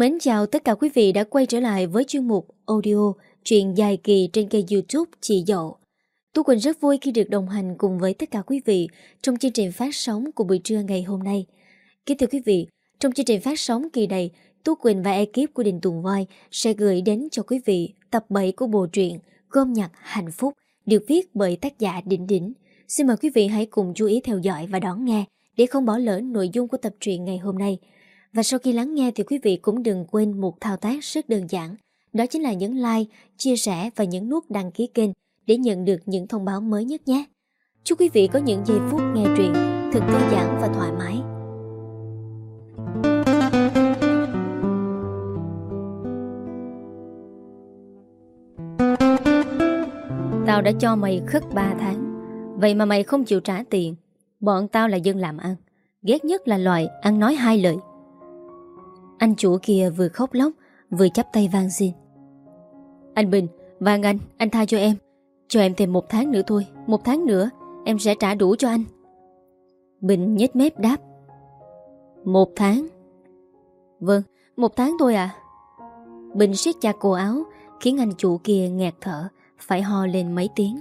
Mến chào tất cả quý vị đã quay trở lại với chuyên mục audio truyện dài kỳ trên kênh youtube Chị Dậu. Tú Quỳnh rất vui khi được đồng hành cùng với tất cả quý vị trong chương trình phát sóng của buổi trưa ngày hôm nay. Kính thưa quý vị, trong chương trình phát sóng kỳ này, Tú Quỳnh và ekip của Đình Tùng Voi sẽ gửi đến cho quý vị tập 7 của bộ truyện Gom nhặt hạnh phúc được viết bởi tác giả Đỉnh Đỉnh. Xin mời quý vị hãy cùng chú ý theo dõi và đón nghe để không bỏ lỡ nội dung của tập truyện ngày hôm nay. Và sau khi lắng nghe thì quý vị cũng đừng quên một thao tác rất đơn giản. Đó chính là nhấn like, chia sẻ và nhấn nút đăng ký kênh để nhận được những thông báo mới nhất nhé. Chúc quý vị có những giây phút nghe truyện thật thư giãn và thoải mái. Tao đã cho mày khất 3 tháng Vậy mà mày không chịu trả tiền Bọn tao là dân làm ăn Ghét nhất là loại ăn nói hai lời anh chủ kia vừa khóc lóc Vừa chắp tay vang xin. Anh Bình, vàng anh, anh tha cho em. Cho em thêm một tháng nữa thôi Một tháng nữa, em sẽ trả đủ cho anh. Bình nhếch mép đáp. Một tháng? Vâng, một tháng thôi à Bình siết chặt cổ áo Khiến anh chủ kia nghẹt thở Phải ho lên mấy tiếng.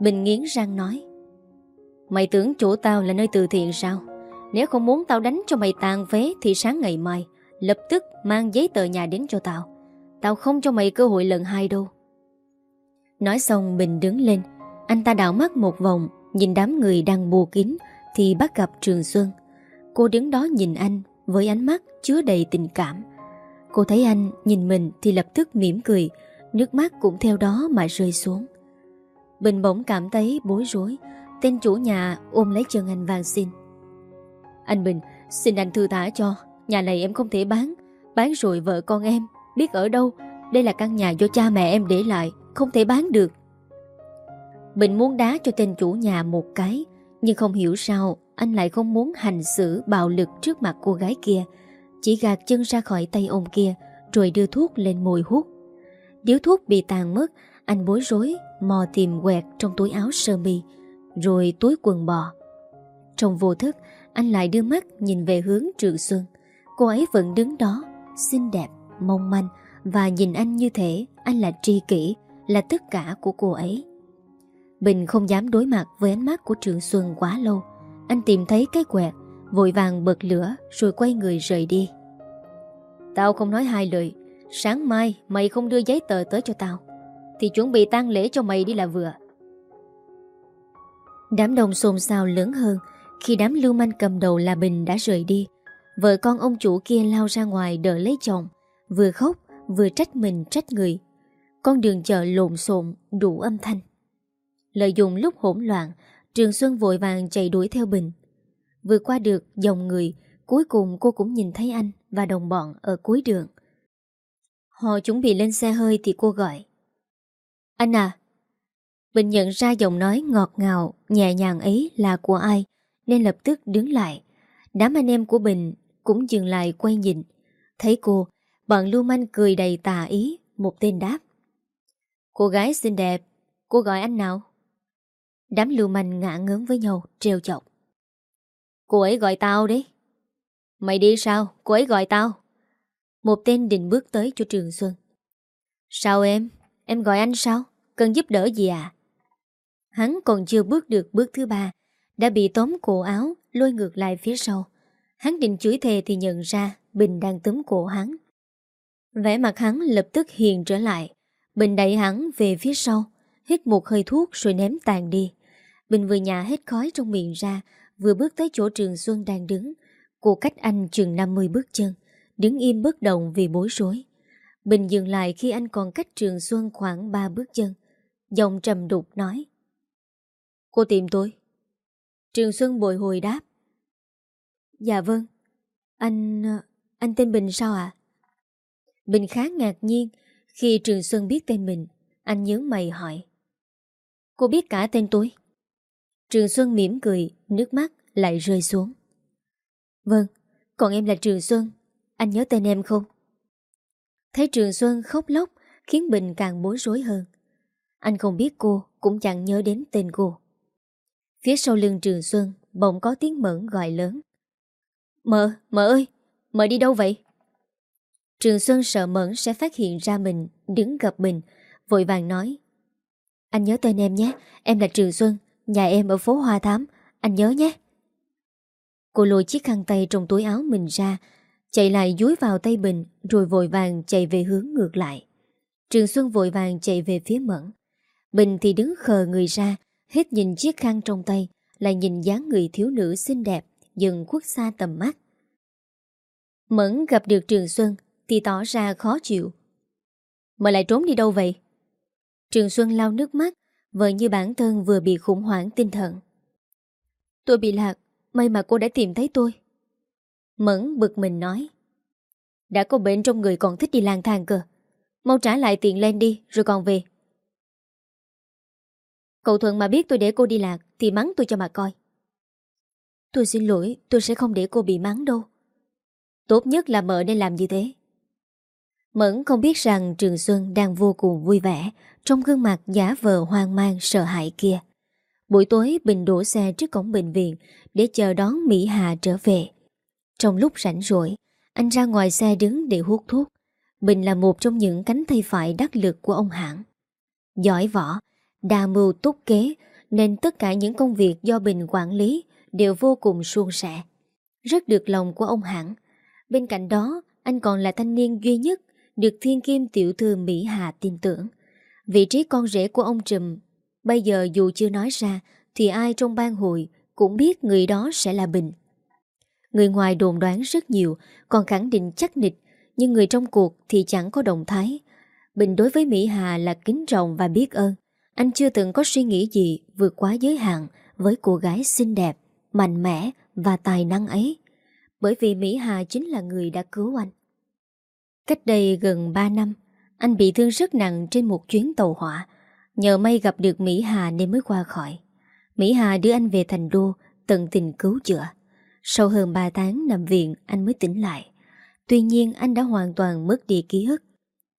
Bình nghiến răng nói. Mày tưởng chỗ tao là nơi từ thiện sao? Nếu không muốn tao đánh cho mày tàn phế Thì sáng ngày mai Lập tức mang giấy tờ nhà đến cho tao Tao không cho mày cơ hội lần hai đâu. Nói xong Bình đứng lên. Anh ta đảo mắt một vòng, Nhìn đám người đang bù kín Thì bắt gặp Trường Xuân. Cô đứng đó nhìn anh Với ánh mắt chứa đầy tình cảm. Cô thấy anh nhìn mình thì lập tức mỉm cười, Nước mắt cũng theo đó mà rơi xuống. Bình bỗng cảm thấy bối rối, Tên chủ nhà ôm lấy chân anh vàng xin. Anh Bình, Xin anh thư thả cho. Nhà này em không thể bán. Bán rồi vợ con em. Biết ở đâu? Đây là căn nhà do cha mẹ em để lại. Không thể bán được. Bình muốn đá cho tên chủ nhà một cái. Nhưng không hiểu sao, Anh lại không muốn hành xử bạo lực trước mặt cô gái kia. Chỉ gạt chân ra khỏi tay ông kia, Rồi đưa thuốc lên môi hút. Điếu thuốc bị tàn mất, Anh bối rối, Mò tìm quẹt trong túi áo sơ mi, Rồi túi quần bò. Trong vô thức, Anh lại đưa mắt nhìn về hướng Trường Xuân. Cô ấy vẫn đứng đó Xinh đẹp, mong manh Và nhìn anh như thế anh là tri kỷ Là tất cả của cô ấy. Bình không dám đối mặt với ánh mắt của Trường Xuân quá lâu. Anh tìm thấy cái quẹt Vội vàng bật lửa Rồi quay người rời đi. Tao không nói hai lời. Sáng mai mày không đưa giấy tờ tới cho tao Thì chuẩn bị tang lễ cho mày đi là vừa. Đám đông xôn xao lớn hơn Khi đám lưu manh cầm đầu là Bình đã rời đi. Vợ con ông chủ kia lao ra ngoài đợi lấy chồng, Vừa khóc, vừa trách mình trách người. Con đường chợ lộn xộn, đủ âm thanh. Lợi dụng lúc hỗn loạn, Trường Xuân vội vàng chạy đuổi theo Bình Vừa qua được dòng người, Cuối cùng cô cũng nhìn thấy anh Và đồng bọn ở cuối đường. Họ chuẩn bị lên xe hơi thì cô gọi. Anh à. Bình nhận ra giọng nói ngọt ngào, Nhẹ nhàng ấy là của ai, Nên lập tức đứng lại. Đám anh em của Bình cũng dừng lại quay nhìn. Thấy cô, Bọn lưu manh cười đầy tà ý, Một tên đáp. Cô gái xinh đẹp, Cô gọi anh nào? Đám lưu manh ngã ngớn với nhau Treo chọc. Cô ấy gọi tao đấy. Mày đi sao? Cô ấy gọi tao. Một tên định bước tới cho Trường Xuân. Sao em? Em gọi anh sao? Cần giúp đỡ gì à? Hắn còn chưa bước được bước thứ ba, Đã bị tóm cổ áo, Lôi ngược lại phía sau. Hắn định chửi thề thì nhận ra Bình đang túm cổ hắn. Vẻ mặt hắn lập tức hiền trở lại. Bình đẩy hắn về phía sau, Hít một hơi thuốc rồi ném tàn đi. Bình vừa nhả hết khói trong miệng ra, Vừa bước tới chỗ Trường Xuân đang đứng. Cô cách anh chừng 50 bước chân, Đứng im bất động vì bối rối. Bình dừng lại khi anh còn cách Trường Xuân khoảng 3 bước chân, Giọng trầm đục nói. Cô tìm tôi. Trường Xuân bồi hồi đáp. Dạ vâng. Anh... Ờ, anh tên Bình sao ạ? Bình khá ngạc nhiên Khi Trường Xuân biết tên mình. Anh nhớ mày hỏi. Cô biết cả tên tôi. Trường Xuân mỉm cười, Nước mắt lại rơi xuống. Vâng Còn em là Trường Xuân. Anh nhớ tên em không? Thấy Trường Xuân khóc lóc, Khiến Bình càng bối rối hơn. Anh không biết cô Cũng chẳng nhớ đến tên cô. Phía sau lưng Trường Xuân Bỗng có tiếng mẫn gọi lớn. Mờ, mờ ơi mờ đi đâu vậy? Trường Xuân sợ Mẫn sẽ phát hiện ra mình Đứng gặp mình Vội vàng nói. Anh nhớ tên em nhé Em là Trường Xuân Nhà em ở phố Hoa Thám Anh nhớ nhé. Cô lôi chiếc khăn tay trong túi áo mình ra Chạy lại dúi vào tay Bình Rồi vội vàng chạy về hướng ngược lại. Trường Xuân vội vàng chạy về phía Mẫn. Bình thì đứng khờ người ra Hết nhìn chiếc khăn trong tay Lại nhìn dáng người thiếu nữ xinh đẹp. Dần khuất xa tầm mắt. Mẫn gặp được Trường Xuân Thì tỏ ra khó chịu. Mà lại trốn đi đâu vậy? Trường Xuân lau nước mắt, Vợ như bản thân vừa bị khủng hoảng tinh thần. Tôi bị lạc, May mà cô đã tìm thấy tôi. Mẫn bực mình nói. Đã có bệnh trong người còn thích đi lang thang cơ. Mau trả lại tiền lên đi, Rồi còn về. Cậu Thuận mà biết tôi để cô đi lạc Thì mắng tôi cho mà coi. Tôi xin lỗi, Tôi sẽ không để cô bị mắng đâu. Tốt nhất là mợ nên làm như thế. Mẫn không biết rằng Trường Xuân đang vô cùng vui vẻ Trong gương mặt giả vờ hoang mang, sợ hãi kia. Buổi tối Bình đổ xe trước cổng bệnh viện Để chờ đón Mỹ Hà trở về. Trong lúc rảnh rỗi, Anh ra ngoài xe đứng để hút thuốc. Bình là một trong những cánh tay phải đắc lực của ông hãng. Giỏi võ, Đa mưu túc kế, Nên tất cả những công việc do Bình quản lý Đều vô cùng suôn sẻ. Rất được lòng của ông hãng Bên cạnh đó Anh còn là thanh niên duy nhất Được thiên kim tiểu thư Mỹ Hà tin tưởng. Vị trí con rể của ông Trùm Bây giờ dù chưa nói ra Thì ai trong ban hội Cũng biết người đó sẽ là Bình. Người ngoài đồn đoán rất nhiều Còn khẳng định chắc nịch Nhưng người trong cuộc thì chẳng có động thái. Bình đối với Mỹ Hà là kính trọng và biết ơn. Anh chưa từng có suy nghĩ gì vượt quá giới hạn với cô gái xinh đẹp, mạnh mẽ và tài năng ấy. Bởi vì Mỹ Hà chính là người đã cứu anh. Cách đây gần 3 năm, anh bị thương rất nặng trên một chuyến tàu hỏa. Nhờ may gặp được Mỹ Hà nên mới qua khỏi. Mỹ Hà đưa anh về thành đô, tận tình cứu chữa. Sau hơn 3 tháng nằm viện, anh mới tỉnh lại. Tuy nhiên anh đã hoàn toàn mất đi ký ức.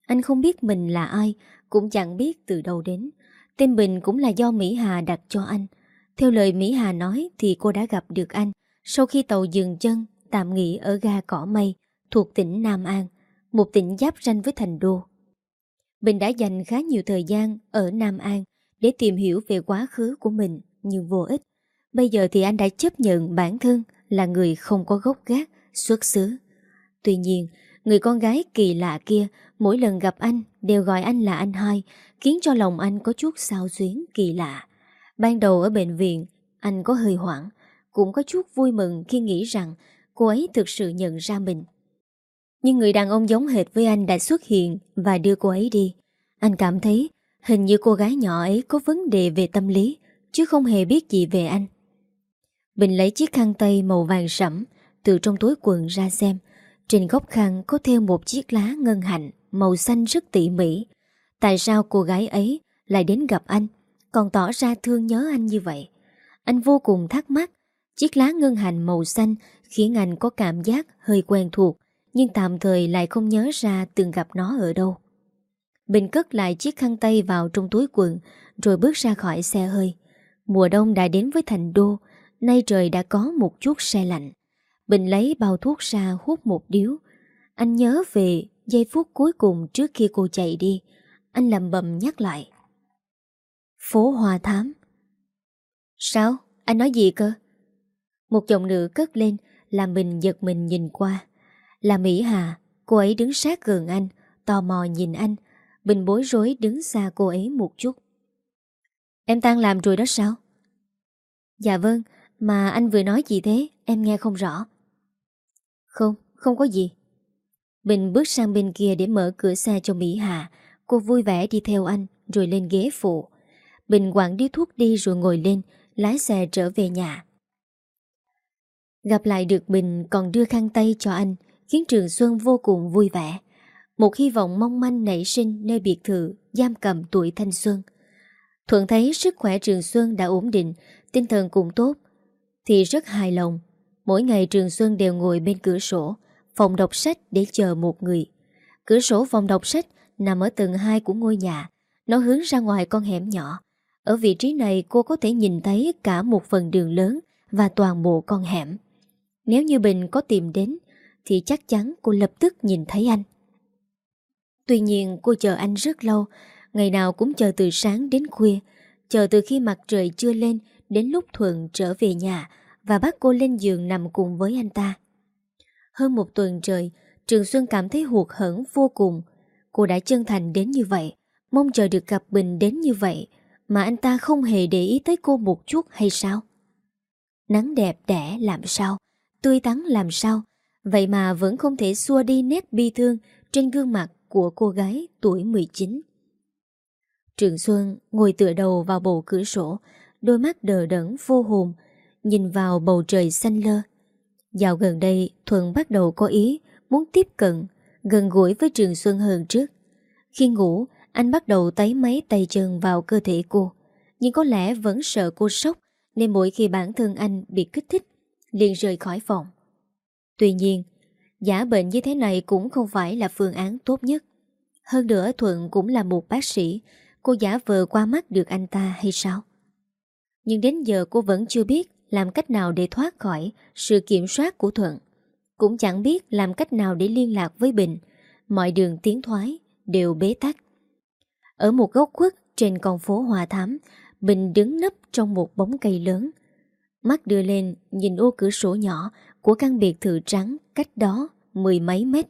Anh không biết mình là ai, cũng chẳng biết từ đâu đến. Tên Bình cũng là do Mỹ Hà đặt cho anh. Theo lời Mỹ Hà nói thì cô đã gặp được anh sau khi tàu dừng chân tạm nghỉ ở ga Cỏ Mây thuộc tỉnh Nam An, một tỉnh giáp ranh với thành đô. Bình đã dành khá nhiều thời gian ở Nam An để tìm hiểu về quá khứ của mình nhưng vô ích. Bây giờ thì anh đã chấp nhận bản thân là người không có gốc gác, xuất xứ. Tuy nhiên, người con gái kỳ lạ kia mỗi lần gặp anh đều gọi anh là anh hai, khiến cho lòng anh có chút sao xuyến kỳ lạ. Ban đầu ở bệnh viện, anh có hơi hoảng, cũng có chút vui mừng khi nghĩ rằng cô ấy thực sự nhận ra mình. Nhưng người đàn ông giống hệt với anh đã xuất hiện và đưa cô ấy đi. Anh cảm thấy hình như cô gái nhỏ ấy có vấn đề về tâm lý, chứ không hề biết gì về anh. Bình lấy chiếc khăn tay màu vàng sẫm từ trong túi quần ra xem. Trên góc khăn có theo một chiếc lá ngân hạnh màu xanh rất tỉ mỉ. Tại sao cô gái ấy lại đến gặp anh, còn tỏ ra thương nhớ anh như vậy? Anh vô cùng thắc mắc. Chiếc lá ngân hành màu xanh khiến anh có cảm giác hơi quen thuộc, nhưng tạm thời lại không nhớ ra từng gặp nó ở đâu. Bình cất lại chiếc khăn tay vào trong túi quần, rồi bước ra khỏi xe hơi. Mùa đông đã đến với thành đô, nay trời đã có một chút xe lạnh. Bình lấy bao thuốc ra hút một điếu. Anh nhớ về giây phút cuối cùng trước khi cô chạy đi. Anh lầm bầm nhắc lại. Phố hòa Thám Sao? Anh nói gì cơ? Một giọng nữ cất lên làm mình giật mình nhìn qua. Là Mỹ Hà, cô ấy đứng sát gần anh, tò mò nhìn anh. Bình bối rối đứng xa cô ấy một chút. Em tan làm rồi đó sao? Dạ vâng, mà anh vừa nói gì thế, em nghe không rõ. Không, không có gì. Bình bước sang bên kia để mở cửa xe cho Mỹ Hà. Cô vui vẻ đi theo anh, rồi lên ghế phụ. Bình quảng đi thuốc đi rồi ngồi lên, lái xe trở về nhà. Gặp lại được Bình còn đưa khăn tay cho anh, khiến Trường Xuân vô cùng vui vẻ. Một hy vọng mong manh nảy sinh nơi biệt thự giam cầm tuổi thanh xuân. Thuận thấy sức khỏe Trường Xuân đã ổn định, tinh thần cũng tốt, thì rất hài lòng. Mỗi ngày Trường Xuân đều ngồi bên cửa sổ, phòng đọc sách để chờ một người. Cửa sổ phòng đọc sách nằm ở tầng 2 của ngôi nhà, nó hướng ra ngoài con hẻm nhỏ. Ở vị trí này cô có thể nhìn thấy cả một phần đường lớn và toàn bộ con hẻm. Nếu như Bình có tìm đến, thì chắc chắn cô lập tức nhìn thấy anh. Tuy nhiên cô chờ anh rất lâu, ngày nào cũng chờ từ sáng đến khuya, chờ từ khi mặt trời chưa lên đến lúc Thuận trở về nhà và bắt cô lên giường nằm cùng với anh ta. Hơn một tuần trời, Trường Xuân cảm thấy hụt hẫng vô cùng. Cô đã chân thành đến như vậy, mong chờ được gặp Bình đến như vậy, mà anh ta không hề để ý tới cô một chút hay sao? Nắng đẹp đẽ làm sao? Tươi tắn làm sao? Vậy mà vẫn không thể xua đi nét bi thương trên gương mặt của cô gái tuổi 19. Trường Xuân ngồi tựa đầu vào bầu cửa sổ, đôi mắt đờ đẫn vô hồn, nhìn vào bầu trời xanh lơ. Dạo gần đây, Thuận bắt đầu có ý muốn tiếp cận, gần gũi với Trường Xuân hơn trước. Khi ngủ, anh bắt đầu tấy mấy tay chân vào cơ thể cô, nhưng có lẽ vẫn sợ cô sốc, nên mỗi khi bản thân anh bị kích thích, liền rời khỏi phòng. Tuy nhiên, giả bệnh như thế này cũng không phải là phương án tốt nhất. Hơn nữa Thuận cũng là một bác sĩ, cô giả vờ qua mắt được anh ta hay sao? Nhưng đến giờ cô vẫn chưa biết làm cách nào để thoát khỏi sự kiểm soát của Thuận. Cũng chẳng biết làm cách nào để liên lạc với Bình. Mọi đường tiến thoái đều bế tắc. Ở một góc khuất trên con phố Hòa Thám, Bình đứng nấp trong một bóng cây lớn. Mắt đưa lên nhìn ô cửa sổ nhỏ của căn biệt thự trắng cách đó mười mấy mét.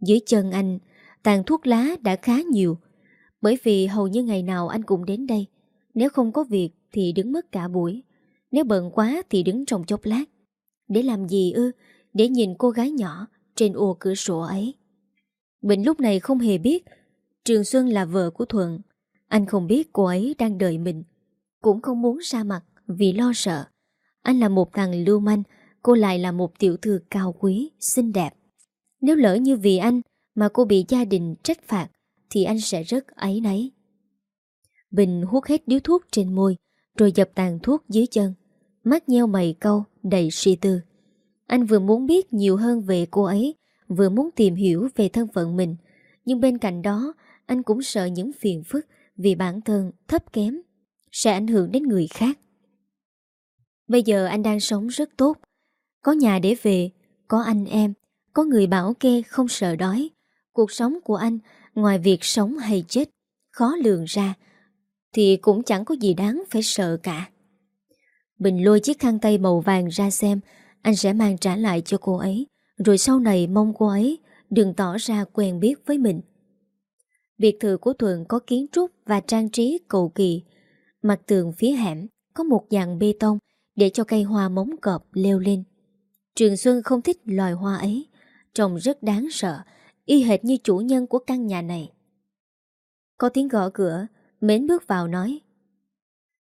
Dưới chân anh, tàn thuốc lá đã khá nhiều. Bởi vì hầu như ngày nào anh cũng đến đây. Nếu không có việc thì đứng mất cả buổi. Nếu bận quá thì đứng trong chốc lát. Để làm gì ư? Để nhìn cô gái nhỏ trên ô cửa sổ ấy. Bình lúc này không hề biết Trường Xuân là vợ của Thuận. Anh không biết cô ấy đang đợi mình. Cũng không muốn ra mặt vì lo sợ. Anh là một thằng lưu manh, cô lại là một tiểu thư cao quý, xinh đẹp. Nếu lỡ như vì anh mà cô bị gia đình trách phạt, thì anh sẽ rất ấy nấy. Bình hút hết điếu thuốc trên môi, rồi dập tàn thuốc dưới chân. Mắt nheo mày câu, đầy suy tư. Anh vừa muốn biết nhiều hơn về cô ấy, vừa muốn tìm hiểu về thân phận mình. Nhưng bên cạnh đó, anh cũng sợ những phiền phức vì bản thân thấp kém sẽ ảnh hưởng đến người khác. Bây giờ anh đang sống rất tốt, có nhà để về, có anh em, có người bảo kê không sợ đói. Cuộc sống của anh, ngoài việc sống hay chết, khó lường ra, thì cũng chẳng có gì đáng phải sợ cả. Bình lôi chiếc khăn tay màu vàng ra xem, anh sẽ mang trả lại cho cô ấy, rồi sau này mong cô ấy đừng tỏ ra quen biết với mình. Biệt thự của Thuận có kiến trúc và trang trí cầu kỳ. Mặt tường phía hẻm có một dạng bê tông để cho cây hoa móng cọp leo lên. Trường Xuân không thích loài hoa ấy, trông rất đáng sợ, y hệt như chủ nhân của căn nhà này. Có tiếng gõ cửa, Mến bước vào nói.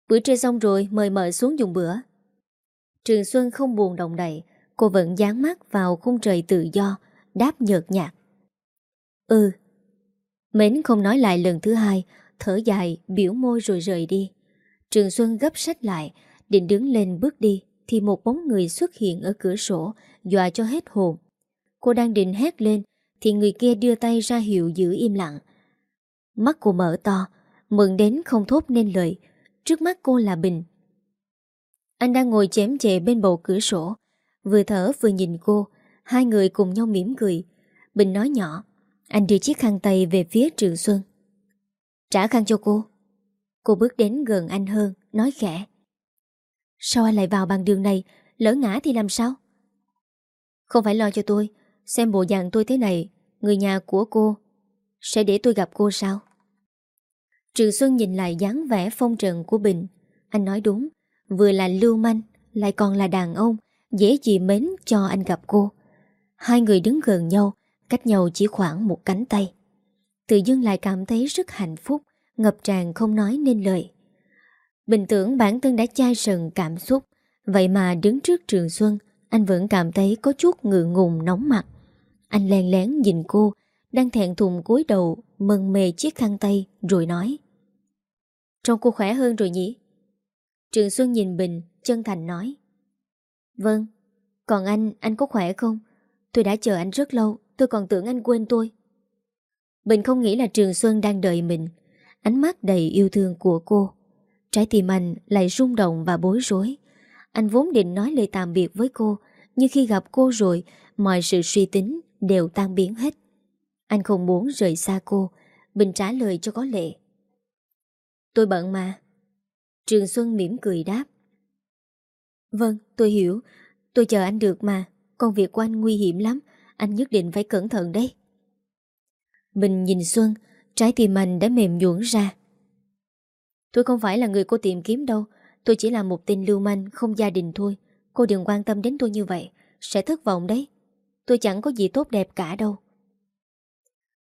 Bữa trưa xong rồi, mời mời xuống dùng bữa. Trường Xuân không buồn động đậy, cô vẫn dán mắt vào khung trời tự do, đáp nhợt nhạt. Ừ. Mến không nói lại lần thứ hai, thở dài, biểu môi rồi rời đi. Trường Xuân gấp sách lại, định đứng lên bước đi, thì một bóng người xuất hiện ở cửa sổ, dọa cho hết hồn. Cô đang định hét lên, thì người kia đưa tay ra hiệu giữ im lặng. Mắt cô mở to, mừng đến không thốt nên lời. Trước mắt cô là Bình. Anh đang ngồi chém chệ bên bầu cửa sổ, vừa thở vừa nhìn cô, hai người cùng nhau mỉm cười. Bình nói nhỏ, anh đưa chiếc khăn tay về phía Trường Xuân. Trả khăn cho cô. Cô bước đến gần anh hơn, nói khẽ. Sao anh lại vào bằng đường này, lỡ ngã thì làm sao? Không phải lo cho tôi, xem bộ dạng tôi thế này, người nhà của cô sẽ để tôi gặp cô sao? Trường Xuân nhìn lại dáng vẻ phong trần của Bình. Anh nói đúng, vừa là lưu manh, lại còn là đàn ông, dễ gì mến cho anh gặp cô. Hai người đứng gần nhau, cách nhau chỉ khoảng một cánh tay. Tự dưng lại cảm thấy rất hạnh phúc, ngập tràn không nói nên lời. Bình tưởng bản thân đã chai sần cảm xúc, vậy mà đứng trước Trường Xuân, anh vẫn cảm thấy có chút ngượng ngùng nóng mặt. Anh len lén nhìn cô, đang thẹn thùng cúi đầu, Mân mề chiếc khăn tay, rồi nói. Trông cô khỏe hơn rồi nhỉ? Trường Xuân nhìn Bình, chân thành nói. Vâng, còn anh, anh có khỏe không? Tôi đã chờ anh rất lâu, tôi còn tưởng anh quên tôi. Bình không nghĩ là Trường Xuân đang đợi mình. Ánh mắt đầy yêu thương của cô. Trái tim anh lại rung động và bối rối. Anh vốn định nói lời tạm biệt với cô, nhưng khi gặp cô rồi, mọi sự suy tính đều tan biến hết. Anh không muốn rời xa cô Bình trả lời cho có lệ Tôi bận mà Trường Xuân mỉm cười đáp Vâng tôi hiểu Tôi chờ anh được mà Công việc của anh nguy hiểm lắm anh nhất định phải cẩn thận đấy. Bình nhìn Xuân, Trái tim anh đã mềm nhuỗn ra. Tôi không phải là người cô tìm kiếm đâu, Tôi chỉ là một tên lưu manh, Không gia đình thôi. Cô đừng quan tâm đến tôi như vậy, Sẽ thất vọng đấy. Tôi chẳng có gì tốt đẹp cả đâu.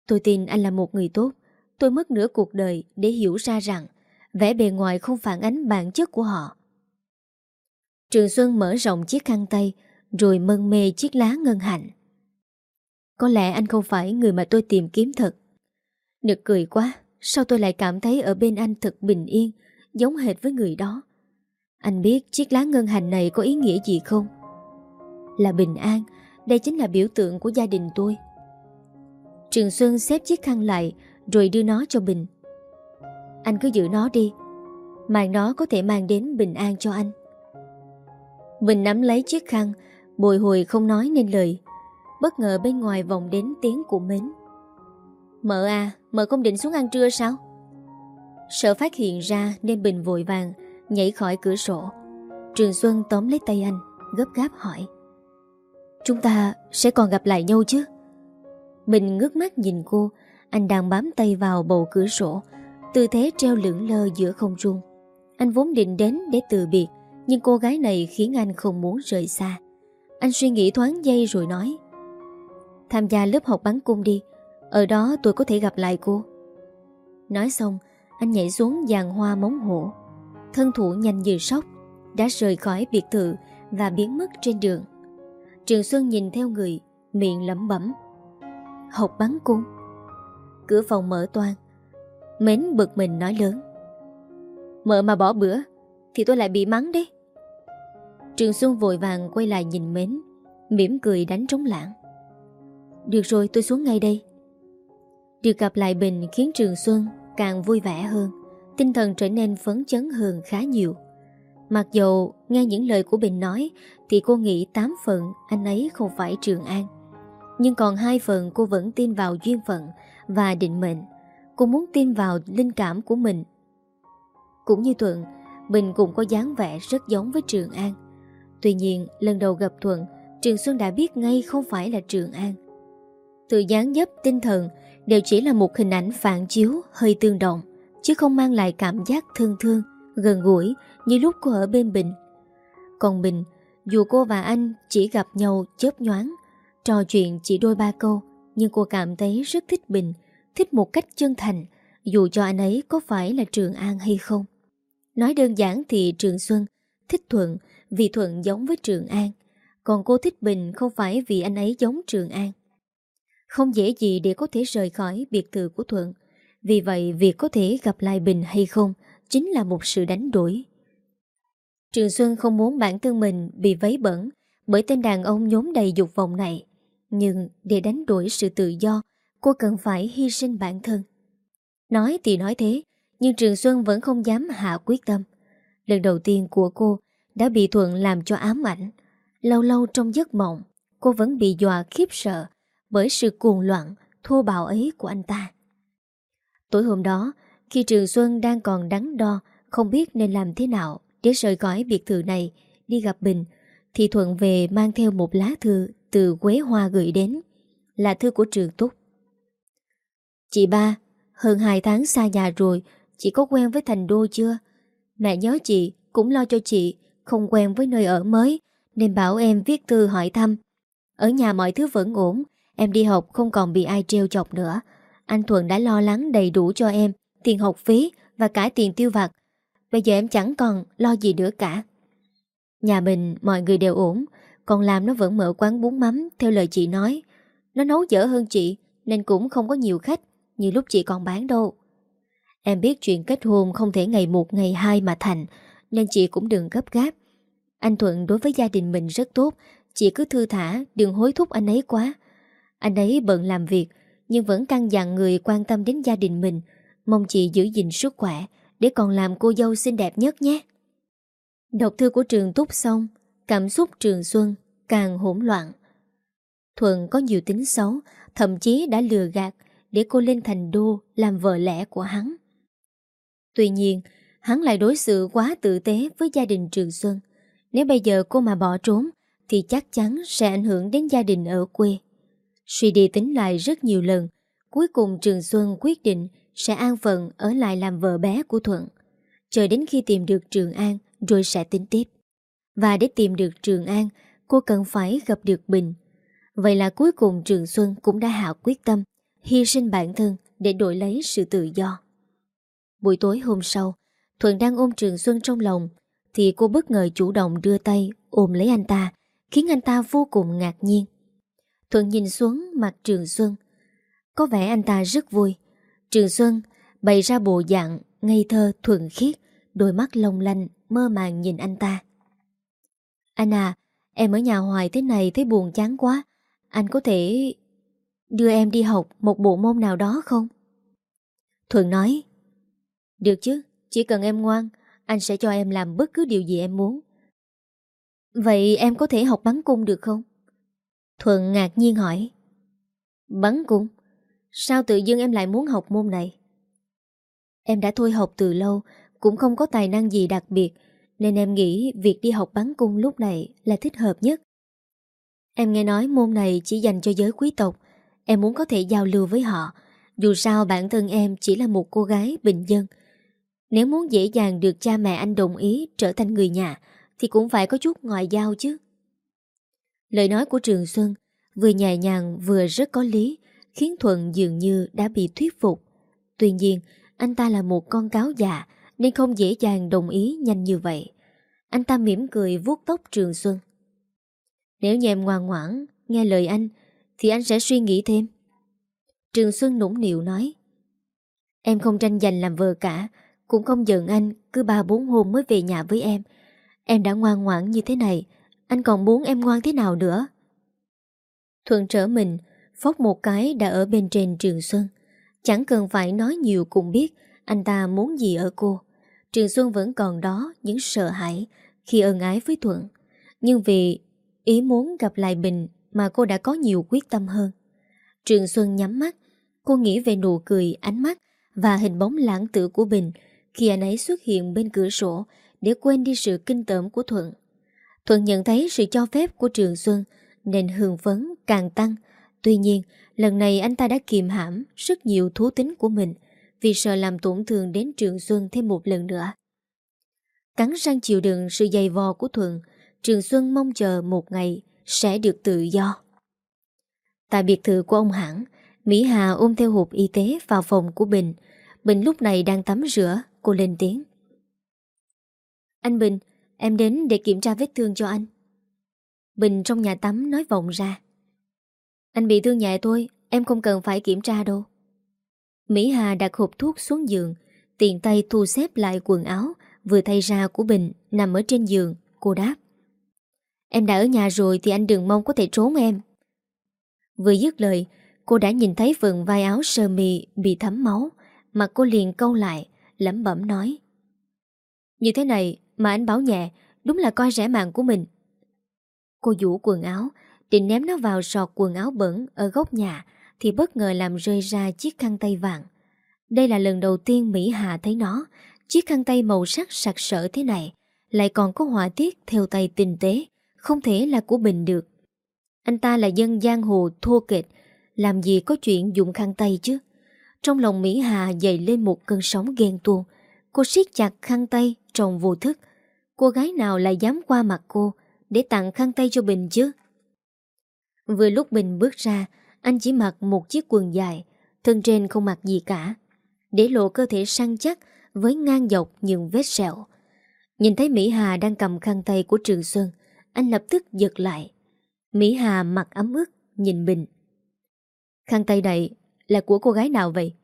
Tôi tin anh là một người tốt. Tôi mất nửa cuộc đời để hiểu ra rằng vẻ bề ngoài không phản ánh bản chất của họ. Trường Xuân mở rộng chiếc khăn tay, rồi mân mê chiếc lá ngân hạnh. Có lẽ anh không phải người mà tôi tìm kiếm thật. Nực cười quá, sao tôi lại cảm thấy ở bên anh thật bình yên, giống hệt với người đó. Anh biết chiếc lá ngân hành này có ý nghĩa gì không? Là bình an, đây chính là biểu tượng của gia đình tôi. Trường Xuân xếp chiếc khăn lại rồi đưa nó cho Bình. Anh cứ giữ nó đi, Màn nó có thể mang đến bình an cho anh. Bình nắm lấy chiếc khăn, bồi hồi không nói nên lời. Bất ngờ bên ngoài vòng đến tiếng của Mến. Mợ à, mợ không định xuống ăn trưa sao? Sợ phát hiện ra nên Bình vội vàng nhảy khỏi cửa sổ. Trường Xuân tóm lấy tay anh, gấp gáp hỏi. Chúng ta sẽ còn gặp lại nhau chứ? Bình ngước mắt nhìn cô, anh đang bám tay vào bầu cửa sổ, tư thế treo lưỡng lơ giữa không trung. Anh vốn định đến để từ biệt, nhưng cô gái này khiến anh không muốn rời xa. Anh suy nghĩ thoáng giây rồi nói Tham gia lớp học bắn cung đi. Ở đó tôi có thể gặp lại cô. Nói xong, Anh nhảy xuống giàn hoa móng hổ Thân thủ nhanh như sóc, Đã rời khỏi biệt thự Và biến mất trên đường. Trường Xuân nhìn theo người, Miệng lẩm bẩm, Học bắn cung? Cửa phòng mở toan Mến bực mình nói lớn, Mợ mà bỏ bữa, Thì tôi lại bị mắng đấy. Trường Xuân vội vàng quay lại nhìn Mến, mỉm cười đánh trống lãng. Được rồi, tôi xuống ngay đây. Được gặp lại Bình khiến Trường Xuân càng vui vẻ hơn, Tinh thần trở nên phấn chấn hơn khá nhiều. Mặc dù nghe những lời của Bình nói, Thì cô nghĩ 8 phần anh ấy không phải Trường An. Nhưng còn hai phần cô vẫn tin vào duyên phận Và định mệnh. Cô muốn tin vào linh cảm của mình. Cũng như Thuận, Bình cũng có dáng vẻ rất giống với Trường An. Tuy nhiên, lần đầu gặp Thuận, Trường Xuân đã biết ngay không phải là Trường An. Từ dáng dấp, tinh thần Đều chỉ là một hình ảnh phản chiếu Hơi tương động Chứ không mang lại cảm giác thương thương, Gần gũi như lúc cô ở bên Bình. Còn Bình Dù cô và anh chỉ gặp nhau chớp nhoáng, Trò chuyện chỉ đôi ba câu, Nhưng cô cảm thấy rất thích Bình, Thích một cách chân thành, Dù cho anh ấy có phải là Trường An hay không. Nói đơn giản thì Trường Xuân Thích Thuận vì Thuận giống với Trường An, Còn cô thích Bình không phải vì anh ấy giống Trường An. Không dễ gì để có thể rời khỏi biệt thự của Thuận. Vì vậy việc có thể gặp lại Bình hay không Chính là một sự đánh đổi. Trường Xuân không muốn bản thân mình bị vấy bẩn Bởi tên đàn ông nhóm đầy dục vọng này. Nhưng để đánh đổi sự tự do Cô cần phải hy sinh bản thân. Nói thì nói thế Nhưng Trường Xuân vẫn không dám hạ quyết tâm. Lần đầu tiên của cô đã bị Thuận làm cho ám ảnh. Lâu lâu trong giấc mộng, cô vẫn bị dọa khiếp sợ bởi sự cuồng loạn, thô bạo ấy của anh ta. Tối hôm đó, khi Trường Xuân đang còn đắn đo, không biết nên làm thế nào để rời khỏi biệt thự này, đi gặp Bình, thì Thuận về mang theo một lá thư từ Quế Hoa gửi đến, là thư của Trường Túc. Chị ba, hơn 2 tháng xa nhà rồi, chị có quen với Thành Đô chưa? Mẹ nhớ chị, cũng lo cho chị, không quen với nơi ở mới Nên bảo em viết thư hỏi thăm Ở nhà mọi thứ vẫn ổn Em đi học không còn bị ai treo chọc nữa. Anh Thuận đã lo lắng đầy đủ cho em, Tiền học phí và cả tiền tiêu vặt. Bây giờ em chẳng còn lo gì nữa cả. Nhà mình, mọi người đều ổn, Còn làm nó vẫn mở quán bún mắm, Theo lời chị nói. Nó nấu dở hơn chị, Nên cũng không có nhiều khách, Như lúc chị còn bán đâu. Em biết chuyện kết hôn không thể ngày một, ngày hai mà thành, nên chị cũng đừng gấp gáp. Anh Thuận đối với gia đình mình rất tốt, Chị cứ thư thả, Đừng hối thúc anh ấy quá. Anh ấy bận làm việc Nhưng vẫn căn dặn người quan tâm đến gia đình mình Mong chị giữ gìn sức khỏe Để còn làm cô dâu xinh đẹp nhất nhé Đọc thư của trường túc xong Cảm xúc trường xuân Càng hỗn loạn Thuận có nhiều tính xấu thậm chí đã lừa gạt để cô lên thành đô làm vợ lẽ của hắn. Tuy nhiên, hắn lại đối xử quá tử tế với gia đình Trường Xuân. Nếu bây giờ cô mà bỏ trốn, thì chắc chắn sẽ ảnh hưởng đến gia đình ở quê. Suy đi tính lại rất nhiều lần, cuối cùng Trường Xuân quyết định sẽ an phận ở lại làm vợ bé của Thuận. Chờ đến khi tìm được Trường An rồi sẽ tính tiếp. Và để tìm được Trường An, cô cần phải gặp được Bình. Vậy là cuối cùng Trường Xuân cũng đã hạ quyết tâm hy sinh bản thân để đổi lấy sự tự do. Buổi tối hôm sau, Thuận đang ôm Trường Xuân trong lòng thì cô bất ngờ chủ động đưa tay ôm lấy anh ta khiến anh ta vô cùng ngạc nhiên. Thuận nhìn xuống mặt Trường Xuân. Có vẻ anh ta rất vui. Trường Xuân bày ra bộ dạng ngây thơ thuần khiết, đôi mắt long lanh mơ màng nhìn anh ta. Anh à, em ở nhà hoài thế này thấy buồn chán quá. Anh có thể đưa em đi học một bộ môn nào đó không? Thuận nói Được chứ, chỉ cần em ngoan, anh sẽ cho em làm bất cứ điều gì em muốn. Vậy em có thể học bắn cung được không? Thuận ngạc nhiên hỏi. Bắn cung? Sao tự dưng em lại muốn học môn này? Em đã thôi học từ lâu, cũng không có tài năng gì đặc biệt, nên em nghĩ việc đi học bắn cung lúc này là thích hợp nhất. Em nghe nói môn này chỉ dành cho giới quý tộc, em muốn có thể giao lưu với họ. Dù sao bản thân em chỉ là một cô gái bình dân. Nếu muốn dễ dàng được cha mẹ anh đồng ý trở thành người nhà, thì cũng phải có chút ngoại giao chứ. Lời nói của Trường Xuân vừa nhẹ nhàng vừa rất có lý, khiến Thuận dường như đã bị thuyết phục. Tuy nhiên, anh ta là một con cáo già nên không dễ dàng đồng ý nhanh như vậy. Anh ta mỉm cười vuốt tóc Trường Xuân. Nếu như em ngoan ngoãn, nghe lời anh, thì anh sẽ suy nghĩ thêm. Trường Xuân nũng nịu nói. Em không tranh giành làm vợ cả, cũng không giận anh cứ ba bốn hôm mới về nhà với em. Em đã ngoan ngoãn như thế này anh còn muốn em ngoan thế nào nữa? Thuận trở mình Phóc một cái đã ở bên trên Trường Xuân. Chẳng cần phải nói nhiều cũng biết Anh ta muốn gì ở cô. Trường Xuân vẫn còn đó Những sợ hãi khi ân ái với Thuận. Nhưng vì ý muốn gặp lại Bình Mà cô đã có nhiều quyết tâm hơn. Trường Xuân nhắm mắt Cô nghĩ về nụ cười, ánh mắt Và hình bóng lãng tử của Bình Khi anh ấy xuất hiện bên cửa sổ để quên đi sự kinh tởm của Thuận. Thuận nhận thấy sự cho phép của Trường Xuân nên hương phấn càng tăng. Tuy nhiên, lần này anh ta đã kiềm hãm rất nhiều thú tính của mình vì sợ làm tổn thương đến Trường Xuân thêm một lần nữa. Cắn răng chịu đựng sự dày vò của Thuận, Trường Xuân mong chờ một ngày sẽ được tự do. Tại biệt thự của ông Hãng, Mỹ Hà ôm theo hộp y tế vào phòng của Bình. Bình lúc này đang tắm rửa, cô lên tiếng. Anh Bình, em đến để kiểm tra vết thương cho anh. Bình trong nhà tắm nói vọng ra. Anh bị thương nhẹ thôi, em không cần phải kiểm tra đâu. Mỹ Hà đặt hộp thuốc xuống giường, tiện tay thu xếp lại quần áo vừa thay ra của Bình nằm ở trên giường, cô đáp. Em đã ở nhà rồi thì anh đừng mong có thể trốn em. Vừa dứt lời, cô đã nhìn thấy phần vai áo sơ mi bị thấm máu, mặt cô liền câu lại, lẩm bẩm nói. Như thế này mà anh báo nhẹ, Đúng là coi rẻ mạng của mình. Cô vũ quần áo, Định ném nó vào sọt quần áo bẩn Ở góc nhà, Thì bất ngờ làm rơi ra chiếc khăn tay vàng. Đây là lần đầu tiên Mỹ Hà thấy nó, Chiếc khăn tay màu sắc sặc sỡ thế này, Lại còn có họa tiết theo tay tinh tế, Không thể là của Bình được. Anh ta là dân giang hồ thua kịch, Làm gì có chuyện dùng khăn tay chứ? Trong lòng Mỹ Hà dậy lên một cơn sóng ghen tuông Cô siết chặt khăn tay trong vô thức. Cô gái nào lại dám qua mặt cô Để tặng khăn tay cho Bình chứ? Vừa lúc Bình bước ra, Anh chỉ mặc một chiếc quần dài, Thân trên không mặc gì cả, Để lộ cơ thể săn chắc Với ngang dọc những vết sẹo. Nhìn thấy Mỹ Hà đang cầm khăn tay của Trường Xuân, Anh lập tức giật lại. Mỹ Hà mặt ấm ức Nhìn Bình. Khăn tay này là của cô gái nào vậy?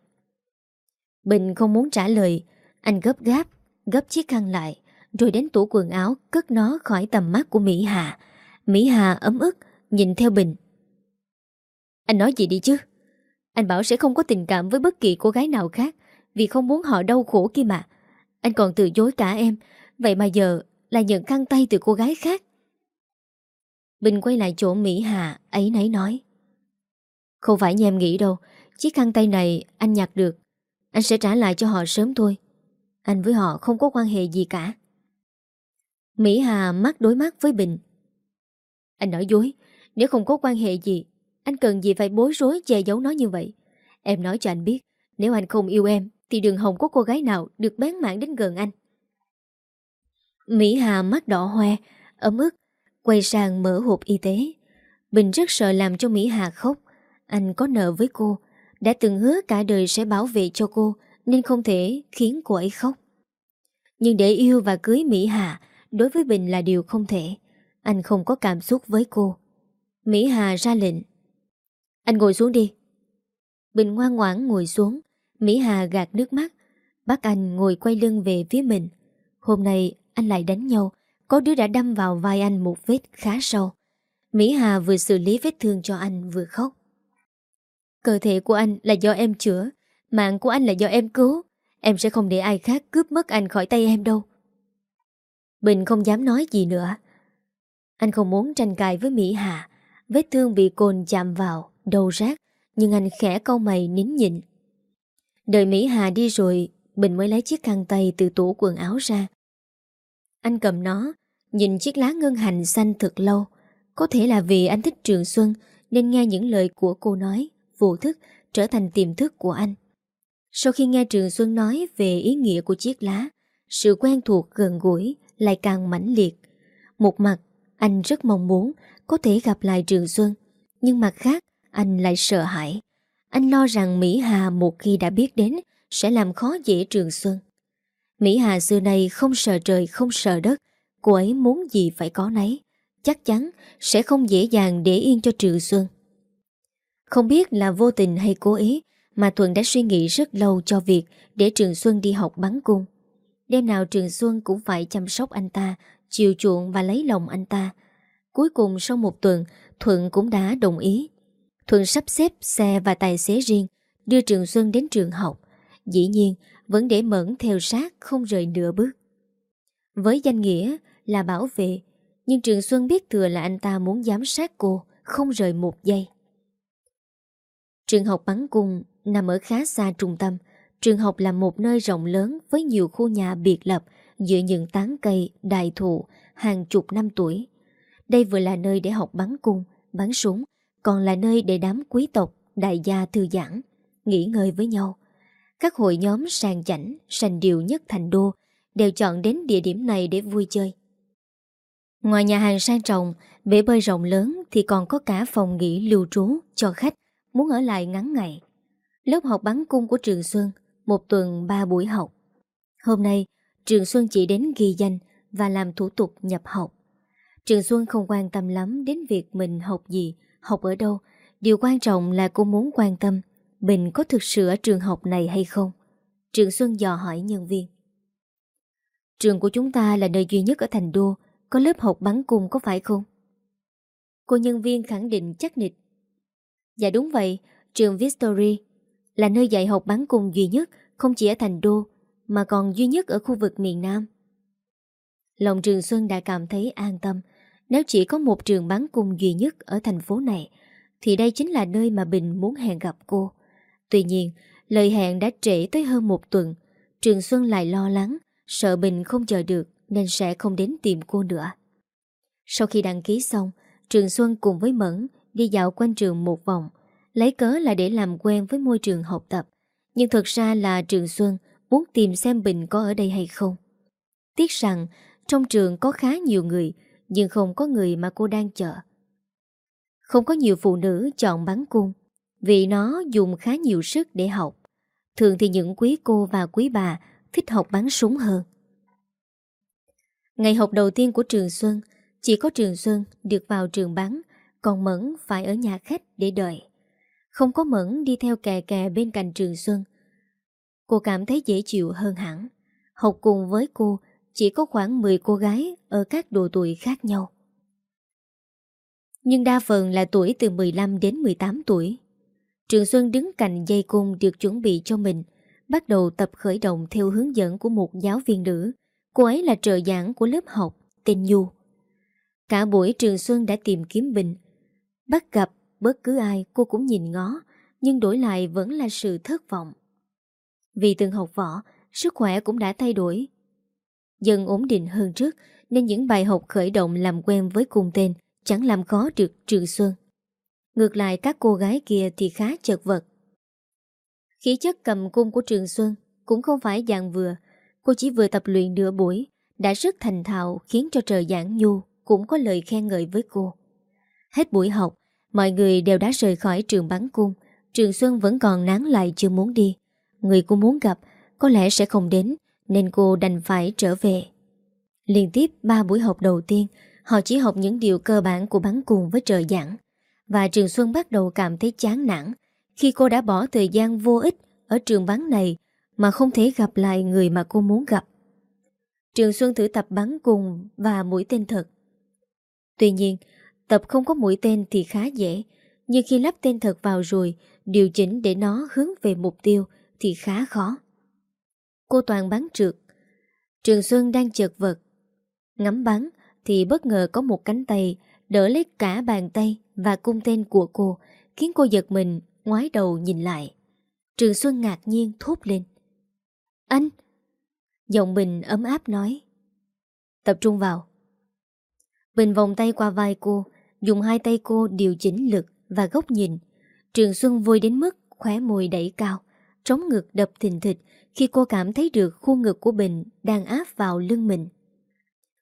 Bình không muốn trả lời anh gấp gáp Gấp chiếc khăn lại rồi đến tủ quần áo cất nó khỏi tầm mắt của Mỹ Hà. Mỹ Hà ấm ức, nhìn theo Bình. Anh nói gì đi chứ? Anh bảo sẽ không có tình cảm với bất kỳ cô gái nào khác vì không muốn họ đau khổ kia mà. Anh còn từ chối cả em, vậy mà giờ là nhận khăn tay từ cô gái khác. Bình quay lại chỗ Mỹ Hà, ấy nấy nói. Không phải như em nghĩ đâu Chiếc khăn tay này anh nhặt được Anh sẽ trả lại cho họ sớm thôi anh với họ không có quan hệ gì cả. Mỹ Hà mắt đối mắt với Bình. Anh nói dối, Nếu không có quan hệ gì, Anh cần gì phải bối rối che giấu nó như vậy? Em nói cho anh biết, Nếu anh không yêu em, Thì đường hồng có cô gái nào được bén mạng đến gần anh. Mỹ Hà mắt đỏ hoe, Ấm ức, Quay sang mở hộp y tế. Bình rất sợ làm cho Mỹ Hà khóc. Anh có nợ với cô, Đã từng hứa cả đời sẽ bảo vệ cho cô nên không thể khiến cô ấy khóc. Nhưng để yêu và cưới Mỹ Hà Đối với Bình là điều không thể. Anh không có cảm xúc với cô. Mỹ Hà ra lệnh. Anh ngồi xuống đi. Bình ngoan ngoãn ngồi xuống. Mỹ Hà gạt nước mắt. Bác anh ngồi quay lưng về phía mình. Hôm nay anh lại đánh nhau. Có đứa đã đâm vào vai anh một vết khá sâu. Mỹ Hà vừa xử lý vết thương cho anh vừa khóc. Cơ thể của anh là do em chữa. Mạng của anh là do em cứu. Em sẽ không để ai khác cướp mất anh khỏi tay em đâu. Bình không dám nói gì nữa. Anh không muốn tranh cãi với Mỹ Hà Vết thương bị cồn chạm vào Đầu rác Nhưng anh khẽ câu mày nín nhịn. Đợi Mỹ Hà đi rồi, Bình mới lấy chiếc khăn tay từ tủ quần áo ra. Anh cầm nó, Nhìn chiếc lá ngân hành xanh thật lâu. Có thể là vì anh thích Trường Xuân, Nên nghe những lời của cô nói, Vô thức, trở thành tiềm thức của anh. Sau khi nghe Trường Xuân nói Về ý nghĩa của chiếc lá, Sự quen thuộc gần gũi Lại càng mãnh liệt. Một mặt, anh rất mong muốn Có thể gặp lại Trường Xuân, Nhưng mặt khác, anh lại sợ hãi. Anh lo rằng Mỹ Hà một khi đã biết đến Sẽ làm khó dễ Trường Xuân. Mỹ Hà xưa nay không sợ trời, không sợ đất. Cô ấy muốn gì phải có nấy, Chắc chắn sẽ không dễ dàng để yên cho Trường Xuân. Không biết là vô tình hay cố ý mà Thuận đã suy nghĩ rất lâu cho việc Để Trường Xuân đi học bắn cung. Đêm nào Trường Xuân cũng phải chăm sóc anh ta, Chiều chuộng và lấy lòng anh ta. Cuối cùng sau một tuần, Thuận cũng đã đồng ý. Thuận sắp xếp xe và tài xế riêng, Đưa Trường Xuân đến trường học. Dĩ nhiên, vẫn để Mẫn theo sát, Không rời nửa bước. Với danh nghĩa là bảo vệ, Nhưng Trường Xuân biết thừa là anh ta muốn giám sát cô, Không rời một giây. Trường học bắn cung nằm ở khá xa trung tâm Trường học là một nơi rộng lớn với nhiều khu nhà biệt lập giữa những tán cây, đại thụ, hàng chục năm tuổi. Đây vừa là nơi để học bắn cung, bắn súng, còn là nơi để đám quý tộc, đại gia thư giãn, nghỉ ngơi với nhau. Các hội nhóm sàn chảnh, sành điệu nhất thành đô đều chọn đến địa điểm này để vui chơi. Ngoài nhà hàng sang trọng, bể bơi rộng lớn thì còn có cả phòng nghỉ lưu trú cho khách muốn ở lại ngắn ngày. Lớp học bắn cung của Trường Xuân, một tuần ba buổi học. Hôm nay, Trường Xuân chỉ đến ghi danh và làm thủ tục nhập học. Trường Xuân không quan tâm lắm đến việc mình học gì, học ở đâu. Điều quan trọng là cô muốn quan tâm mình có thực sự ở trường học này hay không. Trường Xuân dò hỏi nhân viên. Trường của chúng ta là nơi duy nhất ở thành đô có lớp học bắn cung có phải không? Cô nhân viên khẳng định chắc nịch. Dạ đúng vậy, trường Victory là nơi dạy học bắn cung duy nhất không chỉ ở thành đô mà còn duy nhất ở khu vực miền Nam. Lòng Trường Xuân đã cảm thấy an tâm nếu chỉ có một trường bắn cung duy nhất ở thành phố này thì đây chính là nơi mà Bình muốn hẹn gặp cô. Tuy nhiên, lời hẹn đã trễ tới hơn một tuần. Trường Xuân lại lo lắng, sợ Bình không chờ được nên sẽ không đến tìm cô nữa. Sau khi đăng ký xong, Trường Xuân cùng với Mẫn đi dạo quanh trường một vòng, lấy cớ là để làm quen với môi trường học tập. Nhưng thật ra là Trường Xuân muốn tìm xem Bình có ở đây hay không. Tiếc rằng trong trường có khá nhiều người, nhưng không có người mà cô đang chờ. Không có nhiều phụ nữ chọn bắn cung, vì nó dùng khá nhiều sức để học. Thường thì những quý cô và quý bà thích học bắn súng hơn. Ngày học đầu tiên của Trường Xuân, chỉ có Trường Xuân được vào trường bắn, còn Mẫn phải ở nhà khách để đợi. Không có Mẫn đi theo kè kè bên cạnh Trường Xuân. Cô cảm thấy dễ chịu hơn hẳn. Học cùng với cô chỉ có khoảng 10 cô gái ở các độ tuổi khác nhau. Nhưng đa phần là tuổi từ 15 đến 18 tuổi. Trường Xuân đứng cạnh dây cung được chuẩn bị cho mình, bắt đầu tập khởi động theo hướng dẫn của một giáo viên nữ. Cô ấy là trợ giảng của lớp học, tên Nhu. Cả buổi Trường Xuân đã tìm kiếm Bình, bắt gặp bất cứ ai cô cũng nhìn ngó, nhưng đổi lại vẫn là sự thất vọng. Vì từng học võ, sức khỏe cũng đã thay đổi. Dần ổn định hơn trước, nên những bài học khởi động làm quen với cùng tên chẳng làm khó được Trường Xuân. Ngược lại các cô gái kia thì khá chật vật. Khí chất cầm cung của Trường Xuân cũng không phải dạng vừa. Cô chỉ vừa tập luyện nửa buổi, đã rất thành thạo khiến cho trời giảng nhu cũng có lời khen ngợi với cô. Hết buổi học, mọi người đều đã rời khỏi trường bắn cung. Trường Xuân vẫn còn nán lại chưa muốn đi. Người cô muốn gặp có lẽ sẽ không đến nên cô đành phải trở về. Liên tiếp 3 buổi học đầu tiên, họ chỉ học những điều cơ bản của bắn cung với trợ giảng. Và Trường Xuân bắt đầu cảm thấy chán nản khi cô đã bỏ thời gian vô ích ở trường bắn này mà không thể gặp lại người mà cô muốn gặp. Trường Xuân thử tập bắn cùng và mũi tên thật. Tuy nhiên, tập không có mũi tên thì khá dễ, nhưng khi lắp tên thật vào rồi, điều chỉnh để nó hướng về mục tiêu thì khá khó. Cô toàn bắn trượt. Trường Xuân đang chợt vật. Ngắm bắn thì bất ngờ có một cánh tay đỡ lấy cả bàn tay và cung tên của cô, khiến cô giật mình ngoái đầu nhìn lại. Trường Xuân ngạc nhiên thốt lên. Anh! Giọng Bình ấm áp nói. Tập trung vào. Bình vòng tay qua vai cô, dùng hai tay cô điều chỉnh lực và góc nhìn. Trường Xuân vui đến mức khóe môi đẩy cao, trống ngực đập thình thịch khi cô cảm thấy được khuôn ngực của Bình đang áp vào lưng mình.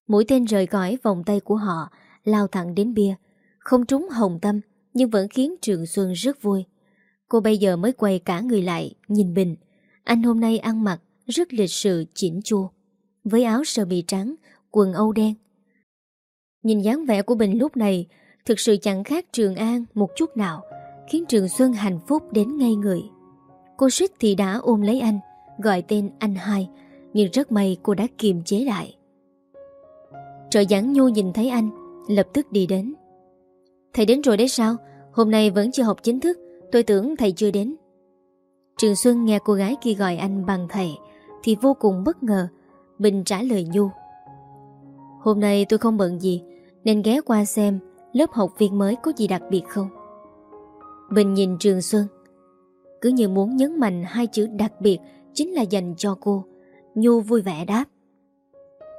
Mũi tên rời khỏi vòng tay của họ, lao thẳng đến bia. Không trúng hồng tâm, nhưng vẫn khiến Trường Xuân rất vui. Cô bây giờ mới quay cả người lại, nhìn Bình. Anh hôm nay ăn mặc rất lịch sự chỉnh chu, với áo sơ mi trắng, quần âu đen. Nhìn dáng vẻ của Bình lúc này, thực sự chẳng khác Trường An một chút nào, khiến Trường Xuân hạnh phúc đến ngay người. Cô suýt thì đã ôm lấy anh, gọi tên anh hai, nhưng rất may cô đã kiềm chế lại. Trợ giảng nhu nhìn thấy anh, lập tức đi đến. Thầy đến rồi đấy sao? Hôm nay vẫn chưa học chính thức, tôi tưởng thầy chưa đến. Trường Xuân nghe cô gái kia gọi anh bằng thầy, thì vô cùng bất ngờ. Bình trả lời Nhu. Hôm nay tôi không bận gì, nên ghé qua xem lớp học viên mới có gì đặc biệt không. Bình nhìn Trường Xuân, cứ như muốn nhấn mạnh hai chữ đặc biệt chính là dành cho cô. Nhu vui vẻ đáp.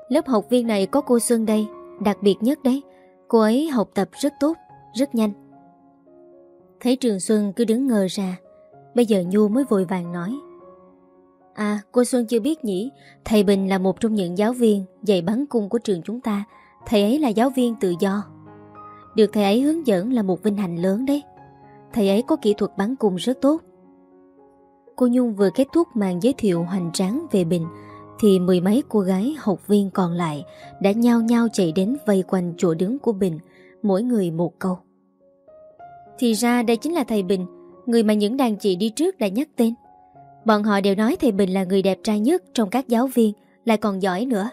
Lớp học viên này có cô Xuân đây, đặc biệt nhất đấy. Cô ấy học tập rất tốt, rất nhanh. Thấy Trường Xuân cứ đứng ngờ ra, bây giờ Nhu mới vội vàng nói. À cô Xuân chưa biết nhỉ Thầy Bình là một trong những giáo viên Dạy bắn cung của trường chúng ta Thầy ấy là giáo viên tự do được thầy ấy hướng dẫn là một vinh hạnh lớn đấy Thầy ấy có kỹ thuật bắn cung rất tốt Cô Nhung vừa kết thúc màn giới thiệu hoành tráng về Bình Thì mười mấy cô gái học viên còn lại Đã nhao nhao chạy đến vây quanh chỗ đứng của Bình Mỗi người một câu Thì ra đây chính là thầy Bình Người mà những đàn chị đi trước đã nhắc tên Bọn họ đều nói thầy Bình là người đẹp trai nhất trong các giáo viên, lại còn giỏi nữa.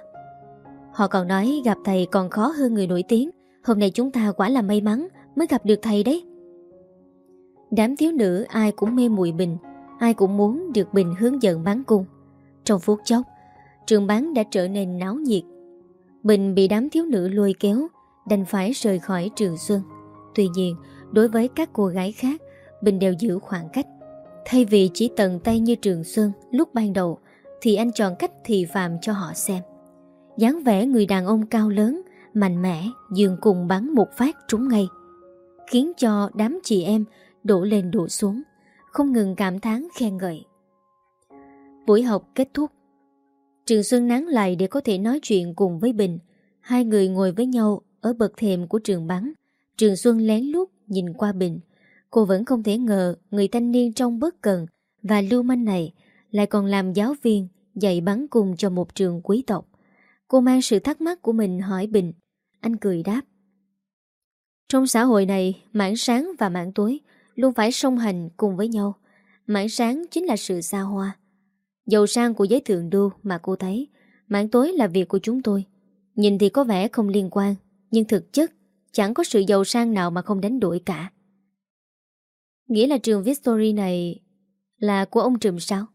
Họ còn nói gặp thầy còn khó hơn người nổi tiếng. Hôm nay chúng ta quả là may mắn mới gặp được thầy đấy. Đám thiếu nữ ai cũng mê mùi Bình, ai cũng muốn được Bình hướng dẫn bán cung. Trong phút chốc, trường bán đã trở nên náo nhiệt. Bình bị đám thiếu nữ lôi kéo, đành phải rời khỏi trường xuân. Tuy nhiên, đối với các cô gái khác, Bình đều giữ khoảng cách. Thay vì chỉ tận tay như Trường Xuân lúc ban đầu Thì anh chọn cách thị phạm cho họ xem dáng vẻ người đàn ông cao lớn Mạnh mẽ, dường cùng bắn một phát trúng ngay, Khiến cho đám chị em đổ lên đổ xuống, Không ngừng cảm thán khen ngợi. Buổi học kết thúc. Trường Xuân nán lại để có thể nói chuyện cùng với Bình. Hai người ngồi với nhau ở bậc thềm của trường bắn. Trường Xuân lén lút nhìn qua Bình. Cô vẫn không thể ngờ người thanh niên trong bất cần và lưu manh này lại còn làm giáo viên dạy bắn cùng cho một trường quý tộc. Cô mang sự thắc mắc của mình hỏi Bình. Anh cười đáp. Trong xã hội này, mảng sáng và mảng tối luôn phải song hành cùng với nhau. Mảng sáng chính là sự xa hoa. Giàu sang của giới thượng đô mà cô thấy, mảng tối là việc của chúng tôi. Nhìn thì có vẻ không liên quan, nhưng thực chất chẳng có sự giàu sang nào mà không đánh đổi cả. Nghĩa là trường Victory này là của ông Trùm sao?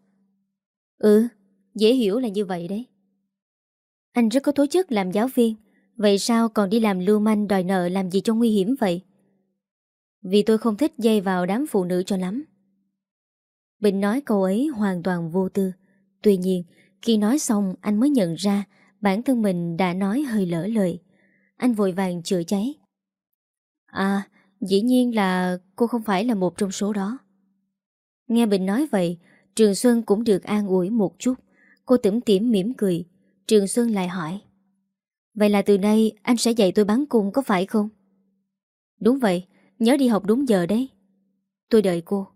Ừ, dễ hiểu là như vậy đấy. Anh rất có tố chức làm giáo viên, vậy sao còn đi làm lưu manh đòi nợ làm gì cho nguy hiểm vậy? Vì tôi không thích dây vào đám phụ nữ cho lắm. Bình nói câu ấy hoàn toàn vô tư. Tuy nhiên, Khi nói xong, anh mới nhận ra Bản thân mình đã nói hơi lỡ lời. Anh vội vàng chữa cháy. À Dĩ nhiên là cô không phải là một trong số đó. Nghe Bình nói vậy, Trường Xuân cũng được an ủi một chút. Cô tủm tỉm mỉm cười. Trường Xuân lại hỏi. Vậy là từ nay anh sẽ dạy tôi bắn cung có phải không? Đúng vậy, Nhớ đi học đúng giờ đấy. Tôi đợi cô.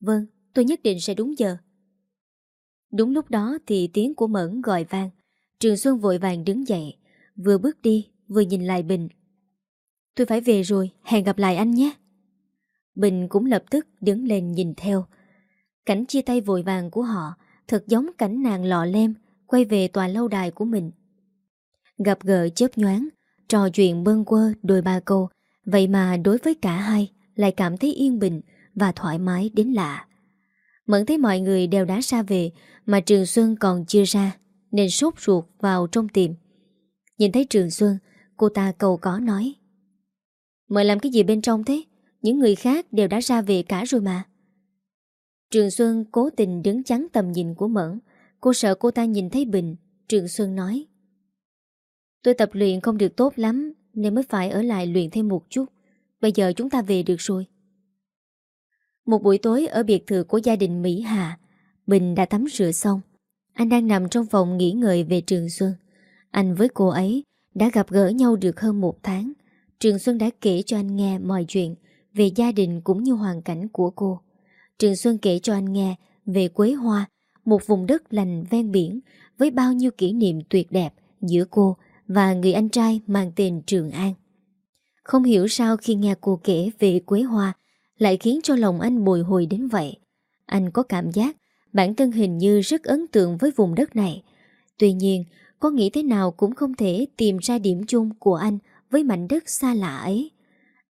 Vâng tôi nhất định sẽ đúng giờ. Đúng lúc đó thì tiếng của Mẫn gọi vang. Trường Xuân vội vàng đứng dậy, Vừa bước đi, vừa nhìn lại Bình. Tôi phải về rồi, Hẹn gặp lại anh nhé. Bình cũng lập tức đứng lên nhìn theo. Cảnh chia tay vội vàng của họ, Thật giống cảnh nàng lọ lem, Quay về tòa lâu đài của mình. Gặp gỡ chớp nhoáng, Trò chuyện bơn quơ đôi ba câu. Vậy mà đối với cả hai, Lại cảm thấy yên bình Và thoải mái đến lạ. Mẫn thấy mọi người đều đã xa về, Mà Trường Xuân còn chưa ra, Nên sốt ruột vào trong tiệm. Nhìn thấy Trường Xuân, Cô ta cầu có nói. Mời làm cái gì bên trong thế? Những người khác đều đã ra về cả rồi mà. Trường Xuân cố tình đứng chắn tầm nhìn của Mẫn. Cô sợ cô ta nhìn thấy Bình, Trường Xuân nói. Tôi tập luyện không được tốt lắm Nên mới phải ở lại luyện thêm một chút. Bây giờ chúng ta về được rồi. Một buổi tối ở biệt thự của gia đình Mỹ Hà Bình đã tắm rửa xong. Anh đang nằm trong phòng nghỉ ngơi về Trường Xuân. Anh với cô ấy đã gặp gỡ nhau được hơn một tháng. Trường Xuân đã kể cho anh nghe mọi chuyện về gia đình cũng như hoàn cảnh của cô. Trường Xuân kể cho anh nghe về Quế Hoa, một vùng đất lành ven biển với bao nhiêu kỷ niệm tuyệt đẹp giữa cô và người anh trai mang tên Trường An. Không hiểu sao khi nghe cô kể về Quế Hoa lại khiến cho lòng anh bồi hồi đến vậy. Anh có cảm giác bản thân hình như rất ấn tượng với vùng đất này. Tuy nhiên, có nghĩ thế nào cũng không thể tìm ra điểm chung của anh với mảnh đất xa lạ ấy.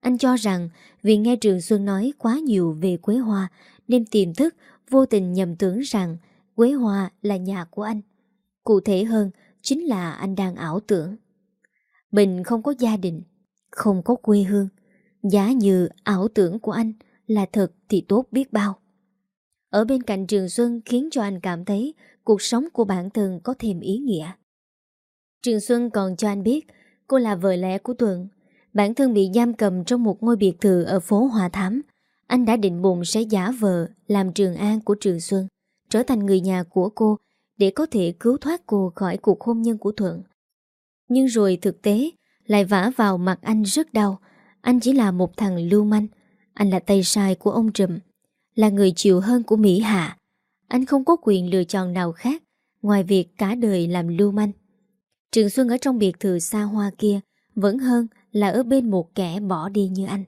Anh cho rằng vì nghe Trường Xuân nói quá nhiều về Quế Hoa nên tiềm thức vô tình nhầm tưởng rằng Quế Hoa là nhà của anh. Cụ thể hơn chính là anh đang ảo tưởng. Bình không có gia đình, không có quê hương. Giá như ảo tưởng của anh là thật thì tốt biết bao. Ở bên cạnh Trường Xuân khiến cho anh cảm thấy cuộc sống của bản thân có thêm ý nghĩa. Trường Xuân còn cho anh biết cô là vợ lẽ của Tuấn. Bản thân bị giam cầm trong một ngôi biệt thự ở phố Hòa Thám. Anh đã định bụng sẽ giả vợ làm trường an của Trường Xuân, trở thành người nhà của cô để có thể cứu thoát cô khỏi cuộc hôn nhân của Thuận. Nhưng rồi thực tế lại vả vào mặt anh rất đau. Anh chỉ là một thằng lưu manh. Anh là tay sai của ông Trùm, là người chịu hơn của Mỹ Hạ. Anh không có quyền lựa chọn nào khác ngoài việc cả đời làm lưu manh. Trường Xuân ở trong biệt thự xa hoa kia vẫn hơn là ở bên một kẻ bỏ đi như anh.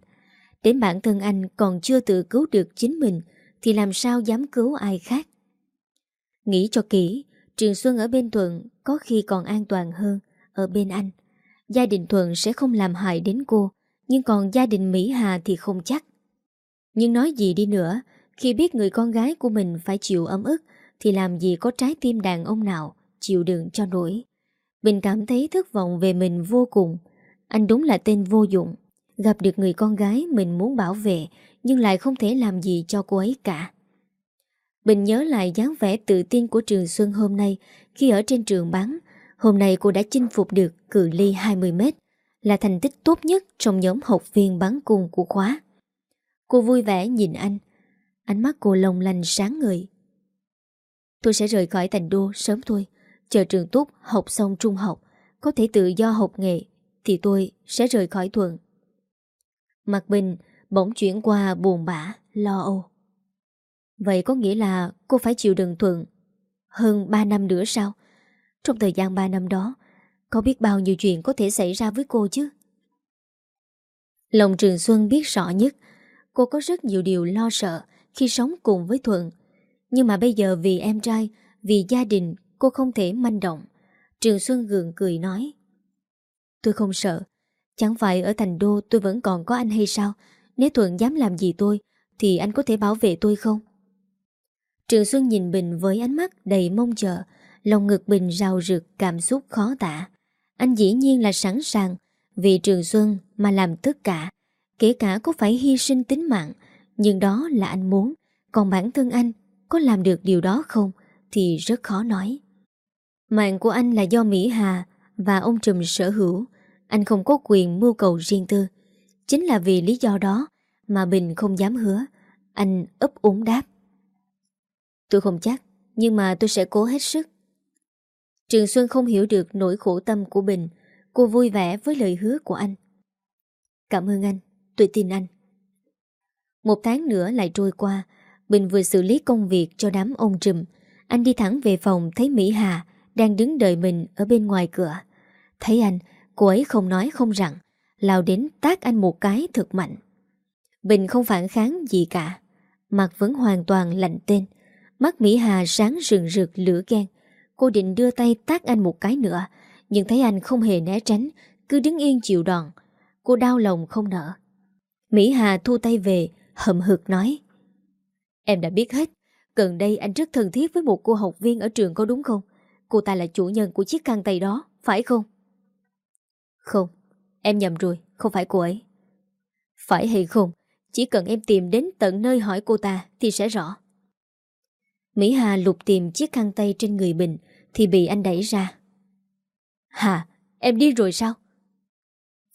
Đến bản thân anh còn chưa tự cứu được chính mình thì làm sao dám cứu ai khác. Nghĩ cho kỹ, Trường Xuân ở bên Thuận có khi còn an toàn hơn ở bên anh. Gia đình Thuận sẽ không làm hại đến cô, nhưng còn gia đình Mỹ Hà thì không chắc. Nhưng nói gì đi nữa, khi biết người con gái của mình phải chịu ấm ức thì làm gì có trái tim đàn ông nào chịu đựng cho nổi. Bình cảm thấy thất vọng về mình vô cùng. Anh đúng là tên vô dụng. Gặp được người con gái mình muốn bảo vệ nhưng lại không thể làm gì cho cô ấy cả. Bình nhớ lại dáng vẻ tự tin của Trường Xuân hôm nay khi ở trên trường bắn. Hôm nay cô đã chinh phục được cự ly 20m, là thành tích tốt nhất trong nhóm học viên bắn cung của khóa. Cô vui vẻ nhìn anh. Ánh mắt cô lồng lành sáng ngời. Tôi sẽ rời khỏi thành đô sớm thôi. Chờ trường tốt học xong trung học Có thể tự do học nghề, Thì tôi sẽ rời khỏi thuận Mặt Bình bỗng chuyển qua buồn bã Lo âu Vậy có nghĩa là cô phải chịu đựng thuận Hơn 3 năm nữa sao? Trong thời gian 3 năm đó, Có biết bao nhiêu chuyện có thể xảy ra với cô chứ? Lòng Trường Xuân biết rõ nhất, Cô có rất nhiều điều lo sợ Khi sống cùng với Thuận. Nhưng mà bây giờ vì em trai, Vì gia đình, Cô không thể manh động. Trường Xuân gượng cười nói, Tôi không sợ. Chẳng phải ở thành đô tôi vẫn còn có anh hay sao? Nếu Thuận dám làm gì tôi, Thì anh có thể bảo vệ tôi không? Trường Xuân nhìn Bình với ánh mắt đầy mong chờ, Lòng ngực Bình rào rực, cảm xúc khó tả. Anh dĩ nhiên là sẵn sàng, Vì Trường Xuân mà làm tất cả, Kể cả có phải hy sinh tính mạng, Nhưng đó là anh muốn. Còn bản thân anh có làm được điều đó không Thì rất khó nói. Mạng của anh là do Mỹ Hà Và ông Trùm sở hữu. Anh không có quyền mưu cầu riêng tư. Chính là vì lý do đó Mà Bình không dám hứa. Anh ấp úng đáp. Tôi không chắc, Nhưng mà tôi sẽ cố hết sức. Trường Xuân không hiểu được nỗi khổ tâm của Bình Cô vui vẻ với lời hứa của anh. Cảm ơn anh, Tôi tin anh. Một tháng nữa lại trôi qua. Bình vừa xử lý công việc cho đám ông trùm. Anh đi thẳng về phòng thấy Mỹ Hà Đang đứng đợi mình ở bên ngoài cửa. Thấy anh, Cô ấy không nói không rằng, Lao đến tác anh một cái thật mạnh. Bình không phản kháng gì cả. Mặt vẫn hoàn toàn lạnh tên. Mắt Mỹ Hà sáng rừng rực lửa ghen Cô định đưa tay tác anh một cái nữa Nhưng thấy anh không hề né tránh Cứ đứng yên chịu đòn Cô đau lòng không nở Mỹ Hà thu tay về Hậm hực nói Em đã biết hết Gần đây anh rất thân thiết với một cô học viên ở trường có đúng không? Cô ta là chủ nhân của chiếc khăn tay đó, phải không? Không, em nhầm rồi, không phải cô ấy. Phải hay không? Chỉ cần em tìm đến tận nơi hỏi cô ta thì sẽ rõ. Mỹ Hà lục tìm chiếc khăn tay trên người Bình thì bị anh đẩy ra. Hà, em đi rồi sao?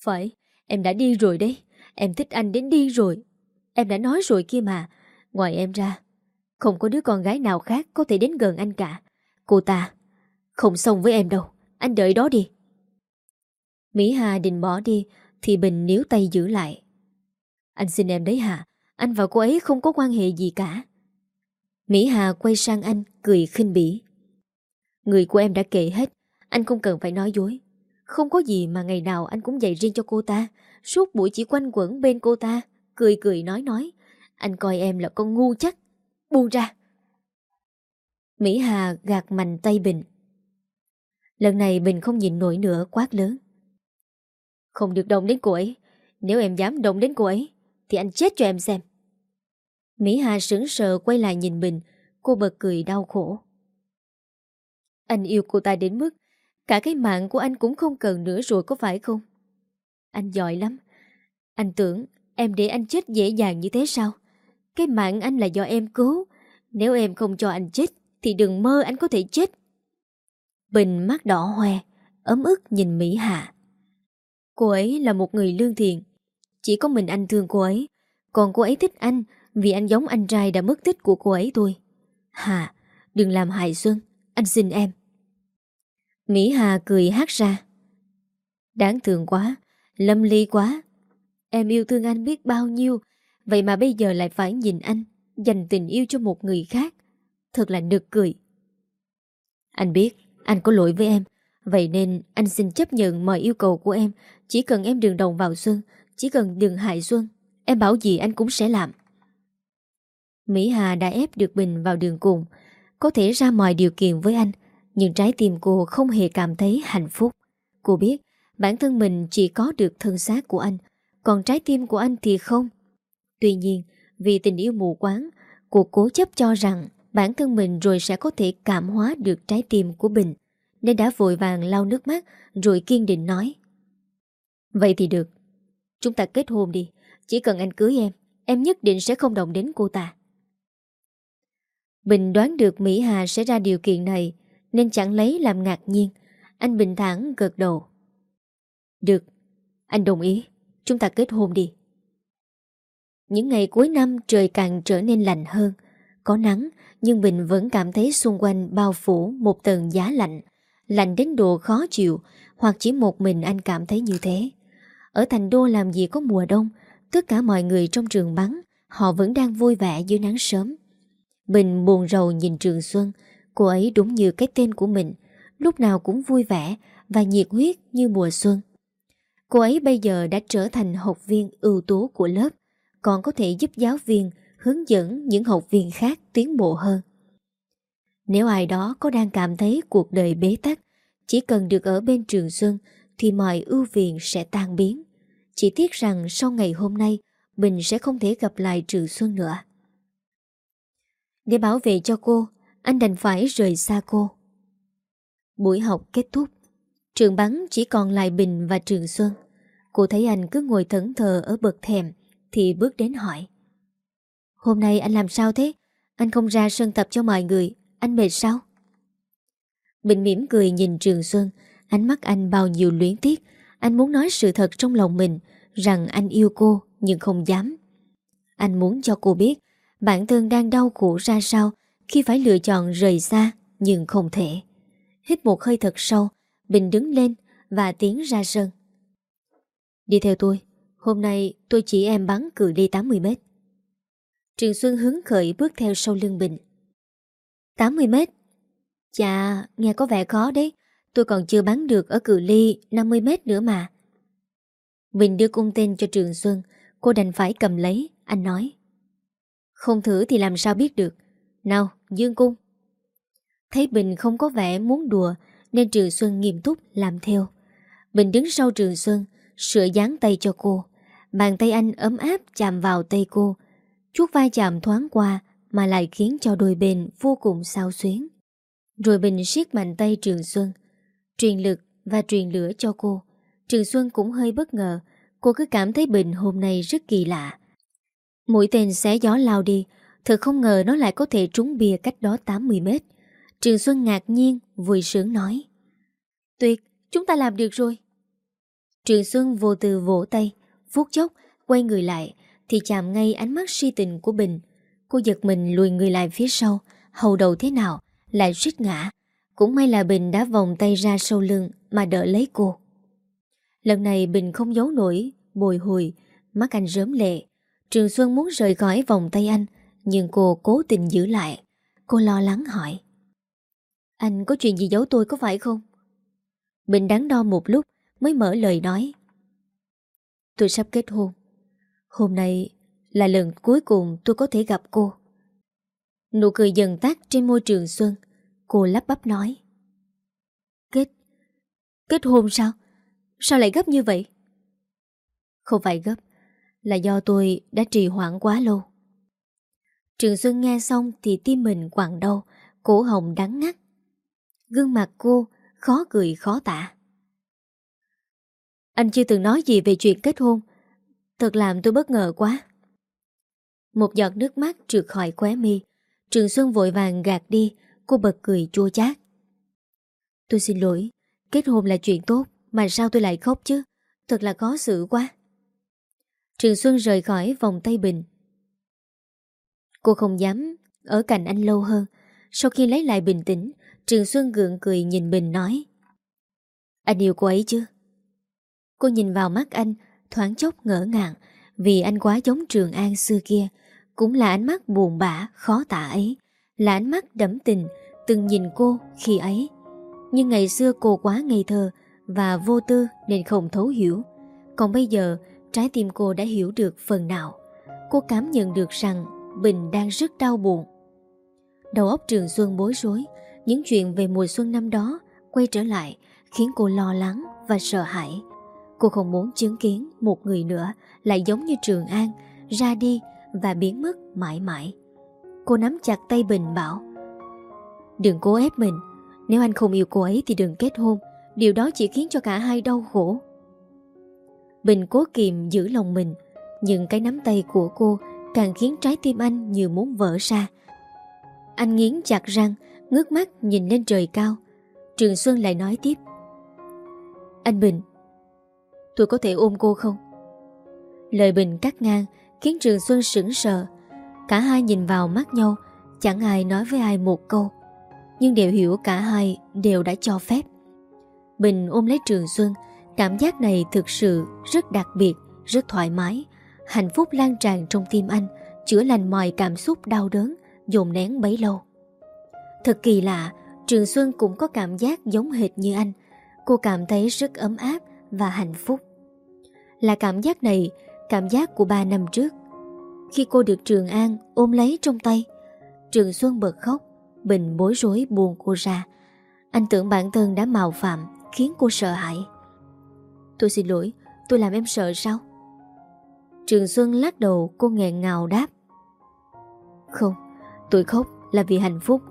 Phải, em đã đi rồi đấy. Em thích anh đến đi rồi. Em đã nói rồi kia mà. Ngoài em ra, không có đứa con gái nào khác có thể đến gần anh cả. Cô ta, không xong với em đâu. Anh đợi đó đi. Mỹ Hà định bỏ đi thì Bình níu tay giữ lại. Anh xin em đấy Hà. Anh và cô ấy không có quan hệ gì cả. Mỹ Hà quay sang anh cười khinh bỉ. Người của em đã kể hết, anh không cần phải nói dối. Không có gì mà ngày nào anh cũng dạy riêng cho cô ta, suốt buổi chỉ quanh quẩn bên cô ta, cười cười nói nói. Anh coi em là con ngu chắc. Buông ra. Mỹ Hà gạt mạnh tay Bình. Lần này Bình không nhịn nổi nữa quát lớn. Không được động đến cô ấy. Nếu em dám động đến cô ấy, thì anh chết cho em xem. Mỹ Hà sững sờ quay lại nhìn Bình, cô bật cười đau khổ. Anh yêu cô ta đến mức cả cái mạng của anh cũng không cần nữa rồi có phải không? Anh giỏi lắm. Anh tưởng em để anh chết dễ dàng như thế sao? Cái mạng anh là do em cứu. Nếu em không cho anh chết thì đừng mơ anh có thể chết. Bình mắt đỏ hoe, ấm ức nhìn Mỹ Hạ. Cô ấy là một người lương thiện. Chỉ có mình anh thương cô ấy. Còn cô ấy thích anh vì anh giống anh trai đã mất tích của cô ấy thôi. Hà, đừng làm hại Xuân. Anh xin em. Mỹ Hà cười hát ra. Đáng thương quá, lâm ly quá. Em yêu thương anh biết bao nhiêu, vậy mà bây giờ lại phải nhìn anh, dành tình yêu cho một người khác. Thật là nực cười. Anh biết, anh có lỗi với em, vậy nên anh xin chấp nhận mọi yêu cầu của em. Chỉ cần em đừng đồng vào Xuân, chỉ cần đừng hại Xuân, em bảo gì anh cũng sẽ làm. Mỹ Hà đã ép được Bình vào đường cùng, có thể ra mọi điều kiện với anh, nhưng trái tim cô không hề cảm thấy hạnh phúc. Cô biết bản thân mình chỉ có được thân xác của anh, còn trái tim của anh thì không. Tuy nhiên, vì tình yêu mù quáng, cô cố chấp cho rằng bản thân mình rồi sẽ có thể cảm hóa được trái tim của Bình, nên đã vội vàng lau nước mắt rồi kiên định nói. Vậy thì được, chúng ta kết hôn đi, chỉ cần anh cưới em, em nhất định sẽ không động đến cô ta. Bình đoán được Mỹ Hà sẽ ra điều kiện này nên chẳng lấy làm ngạc nhiên. Anh bình thản gật đầu. Được, anh đồng ý. Chúng ta kết hôn đi. Những ngày cuối năm trời càng trở nên lạnh hơn. Có nắng, nhưng Bình vẫn cảm thấy xung quanh bao phủ một tầng giá lạnh. Lạnh đến độ khó chịu, hoặc chỉ một mình anh cảm thấy như thế. Ở thành đô làm gì có mùa đông, tất cả mọi người trong trường bắn, họ vẫn đang vui vẻ dưới nắng sớm. Bình buồn rầu nhìn Trường Xuân, cô ấy đúng như cái tên của mình, lúc nào cũng vui vẻ và nhiệt huyết như mùa xuân. Cô ấy bây giờ đã trở thành học viên ưu tú của lớp, còn có thể giúp giáo viên hướng dẫn những học viên khác tiến bộ hơn. Nếu ai đó có đang cảm thấy cuộc đời bế tắc, chỉ cần được ở bên Trường Xuân thì mọi ưu phiền sẽ tan biến. Chỉ tiếc rằng sau ngày hôm nay, Bình sẽ không thể gặp lại Trường Xuân nữa. Để bảo vệ cho cô, anh đành phải rời xa cô. Buổi học kết thúc, trường bắn chỉ còn lại Bình và Trường Xuân. Cô thấy anh cứ ngồi thẫn thờ ở bậc thềm Thì bước đến hỏi Hôm nay anh làm sao thế? Anh không ra sân tập cho mọi người Anh mệt sao? Bình mỉm cười nhìn Trường Xuân Ánh mắt anh bao nhiêu luyến tiếc Anh muốn nói sự thật trong lòng mình Rằng anh yêu cô nhưng không dám Anh muốn cho cô biết Bản thân đang đau khổ ra sao Khi phải lựa chọn rời xa Nhưng không thể. Hít một hơi thật sâu Bình đứng lên và tiến ra sân. Đi theo tôi Hôm nay tôi chỉ em bắn cự ly 80 mét. Trường Xuân hứng khởi bước theo sau lưng Bình. 80 mét? Chà, nghe có vẻ khó đấy. Tôi còn chưa bắn được ở cự ly 50 mét nữa mà. Bình đưa cung tên cho Trường Xuân Cô đành phải cầm lấy Anh nói. Không thử thì làm sao biết được. Nào, dương cung. Thấy Bình không có vẻ muốn đùa Nên Trường Xuân nghiêm túc làm theo. Bình đứng sau Trường Xuân Sửa dán tay cho cô. Bàn tay anh ấm áp chạm vào tay cô. Chút vai chạm thoáng qua Mà lại khiến cho đôi bên vô cùng sao xuyến. Rồi Bình siết mạnh tay Trường Xuân Truyền lực và truyền lửa cho cô. Trường Xuân cũng hơi bất ngờ. Cô cứ cảm thấy Bình hôm nay rất kỳ lạ. Mũi tên xé gió lao đi Thật không ngờ nó lại có thể trúng bia cách đó 80 mét. Trường Xuân ngạc nhiên Vui sướng nói. Tuyệt, chúng ta làm được rồi. Trường Xuân vô từ vỗ tay Phút chốc, quay người lại Thì chạm ngay ánh mắt si tình của Bình Cô giật mình lùi người lại phía sau Hầu đầu thế nào Lại suýt ngã. Cũng may là Bình đã vòng tay ra sau lưng Mà đỡ lấy cô. Lần này Bình không giấu nổi Bồi hồi Mắt anh rớm lệ. Trường Xuân muốn rời khỏi vòng tay anh, Nhưng cô cố tình giữ lại. Cô lo lắng hỏi. Anh có chuyện gì giấu tôi có phải không? Bình đắn đo một lúc Mới mở lời nói. Tôi sắp kết hôn. Hôm nay là lần cuối cùng tôi có thể gặp cô. Nụ cười dần tắt trên môi trường Xuân. Cô lắp bắp nói. Kết Kết hôn sao? Sao lại gấp như vậy? Không phải gấp. Là do tôi đã trì hoãn quá lâu. Trường Xuân nghe xong Thì tim mình quặn đau, Cổ hồng đắng ngắt. Gương mặt cô khó cười khó tả. Anh chưa từng nói gì về chuyện kết hôn. Thật làm tôi bất ngờ quá. Một giọt nước mắt trượt khỏi khóe mi. Trường Xuân vội vàng gạt đi, Cô bật cười chua chát. Tôi xin lỗi, Kết hôn là chuyện tốt, Mà sao tôi lại khóc chứ? Thật là khó xử quá. Trường Xuân rời khỏi vòng tay Bình. Cô không dám Ở cạnh anh lâu hơn. Sau khi lấy lại bình tĩnh Trường Xuân gượng cười nhìn Bình nói Anh yêu cô ấy chứ? Cô nhìn vào mắt anh Thoáng chốc ngỡ ngàng Vì anh quá giống Trường An xưa kia. Cũng là ánh mắt buồn bã, khó tả ấy Là ánh mắt đẫm tình Từng nhìn cô khi ấy. Nhưng ngày xưa cô quá ngây thơ Và vô tư nên không thấu hiểu. Còn bây giờ Trái tim cô đã hiểu được phần nào. Cô cảm nhận được rằng Bình đang rất đau buồn. Đầu óc Trường Xuân bối rối, Những chuyện về mùa xuân năm đó Quay trở lại Khiến cô lo lắng và sợ hãi. Cô không muốn chứng kiến một người nữa Lại giống như Trường An Ra đi và biến mất mãi mãi. Cô nắm chặt tay Bình bảo, Đừng cố ép mình. Nếu anh không yêu cô ấy thì đừng kết hôn. Điều đó chỉ khiến cho cả hai đau khổ. Bình cố kìm giữ lòng mình. Nhưng cái nắm tay của cô Càng khiến trái tim anh như muốn vỡ ra. Anh nghiến chặt răng, Ngước mắt nhìn lên trời cao. Trường Xuân lại nói tiếp. Anh Bình, Tôi có thể ôm cô không? Lời Bình cắt ngang Khiến Trường Xuân sững sờ. Cả hai nhìn vào mắt nhau, Chẳng ai nói với ai một câu. Nhưng đều hiểu cả hai đều đã cho phép. Bình ôm lấy Trường Xuân Cảm giác này thực sự rất đặc biệt, rất thoải mái. Hạnh phúc lan tràn trong tim anh, chữa lành mọi cảm xúc đau đớn, dồn nén bấy lâu. Thật kỳ lạ, Trường Xuân cũng có cảm giác giống hệt như anh. Cô cảm thấy rất ấm áp và hạnh phúc. Là cảm giác này, cảm giác của ba năm trước. Khi cô được Trường An ôm lấy trong tay, Trường Xuân bật khóc, Bình bối rối buồn cô ra. Anh tưởng bản thân đã mạo phạm, khiến cô sợ hãi. Tôi xin lỗi, Tôi làm em sợ sao? Trường Xuân lắc đầu, cô nghẹn ngào đáp. Không, Tôi khóc là vì hạnh phúc.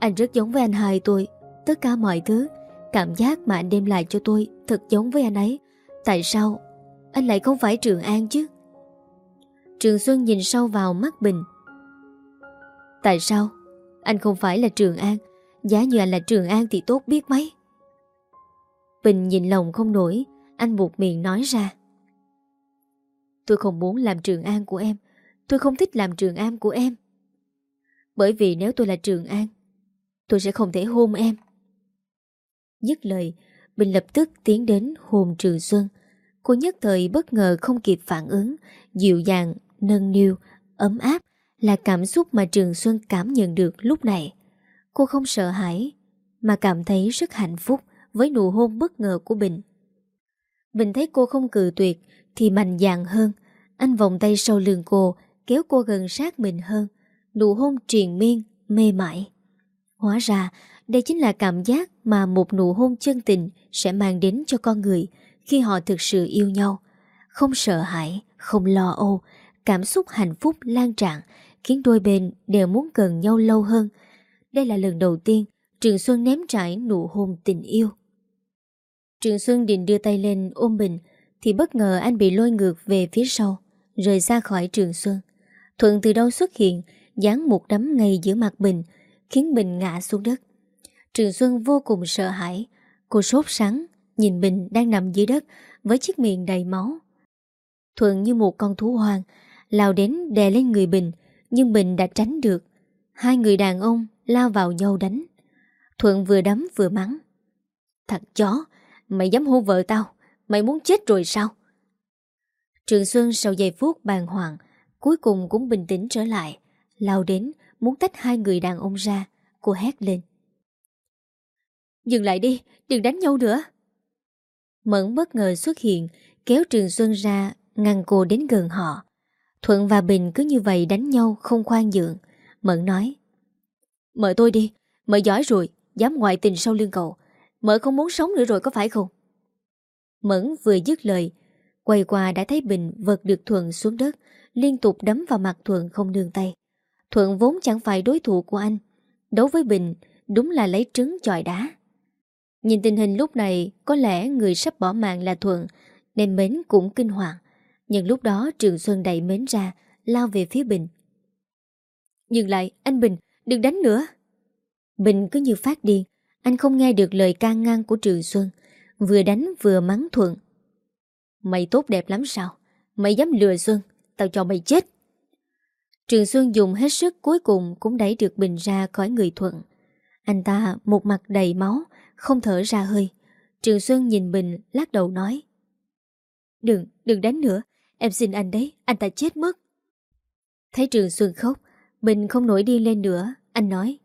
Anh rất giống với anh hai tôi, Tất cả mọi thứ, Cảm giác mà anh đem lại cho tôi Thật giống với anh ấy. Tại sao? Anh lại không phải Trường An chứ? Trường Xuân nhìn sâu vào mắt Bình. Tại sao? Anh không phải là Trường An, Giá như anh là Trường An thì tốt biết mấy. Bình nhìn lòng không nổi anh buộc miệng nói ra. Tôi không muốn làm Trường An của em. Tôi không thích làm Trường An của em. Bởi vì nếu tôi là Trường An Tôi sẽ không thể hôn em. Dứt lời Bình lập tức tiến đến hôn Trường Xuân. Cô nhất thời bất ngờ không kịp phản ứng Dịu dàng, nâng niu, ấm áp Là cảm xúc mà Trường Xuân cảm nhận được lúc này. Cô không sợ hãi Mà cảm thấy rất hạnh phúc Với nụ hôn bất ngờ của Bình. Bình thấy cô không cự tuyệt Thì mạnh dạn hơn. Anh vòng tay sau lưng cô Kéo cô gần sát mình hơn. Nụ hôn triền miên, mê mãi Hóa ra đây chính là cảm giác Mà một nụ hôn chân tình Sẽ mang đến cho con người Khi họ thực sự yêu nhau. Không sợ hãi, không lo âu Cảm xúc hạnh phúc lan tràn Khiến đôi bên đều muốn gần nhau lâu hơn. Đây là lần đầu tiên Trường Xuân ném trải nụ hôn tình yêu. Trường Xuân định đưa tay lên ôm Bình Thì bất ngờ anh bị lôi ngược về phía sau, Rời ra khỏi Trường Xuân. Thuận từ đâu xuất hiện, Dán một đấm ngay giữa mặt Bình Khiến Bình ngã xuống đất. Trường Xuân vô cùng sợ hãi, Cô sốt sắng, Nhìn Bình đang nằm dưới đất Với chiếc miệng đầy máu. Thuận như một con thú hoang, Lao đến đè lên người Bình Nhưng Bình đã tránh được. Hai người đàn ông lao vào nhau đánh. Thuận vừa đấm vừa mắng. Thật chó Mày dám hôn vợ tao? Mày muốn chết rồi sao? Trường Xuân sau giây phút bàng hoàng, Cuối cùng cũng bình tĩnh trở lại, Lao đến, muốn tách hai người đàn ông ra. Cô hét lên. Dừng lại đi, Đừng đánh nhau nữa. Mẫn bất ngờ xuất hiện, Kéo Trường Xuân ra, Ngăn cô đến gần họ. Thuận và Bình cứ như vậy đánh nhau không khoan nhượng. Mẫn nói. Mời tôi đi, Mời giỏi rồi, Dám ngoại tình sau lưng cậu. Mợ không muốn sống nữa rồi có phải không? Mẫn vừa dứt lời, Quay qua đã thấy Bình vật được Thuận xuống đất, Liên tục đấm vào mặt Thuận không nương tay. Thuận vốn chẳng phải đối thủ của anh, đối với Bình Đúng là lấy trứng chọi đá. Nhìn tình hình lúc này, Có lẽ người sắp bỏ mạng là Thuận, Nên Mến cũng kinh hoàng. Nhưng lúc đó Trường Xuân đẩy Mến ra, Lao về phía Bình. Dừng lại, anh Bình, Đừng đánh nữa. Bình cứ như phát điên anh không nghe được lời can ngăn của Trường Xuân Vừa đánh vừa mắng Thuận. Mày tốt đẹp lắm sao? Mày dám lừa Xuân Tao cho mày chết. Trường Xuân dùng hết sức cuối cùng Cũng đẩy được Bình ra khỏi người Thuận. Anh ta một mặt đầy máu Không thở ra hơi. Trường Xuân nhìn Bình lắc đầu nói. Đừng, đừng đánh nữa Em xin anh đấy, anh ta chết mất. Thấy Trường Xuân khóc Bình không nổi điên lên nữa Anh nói.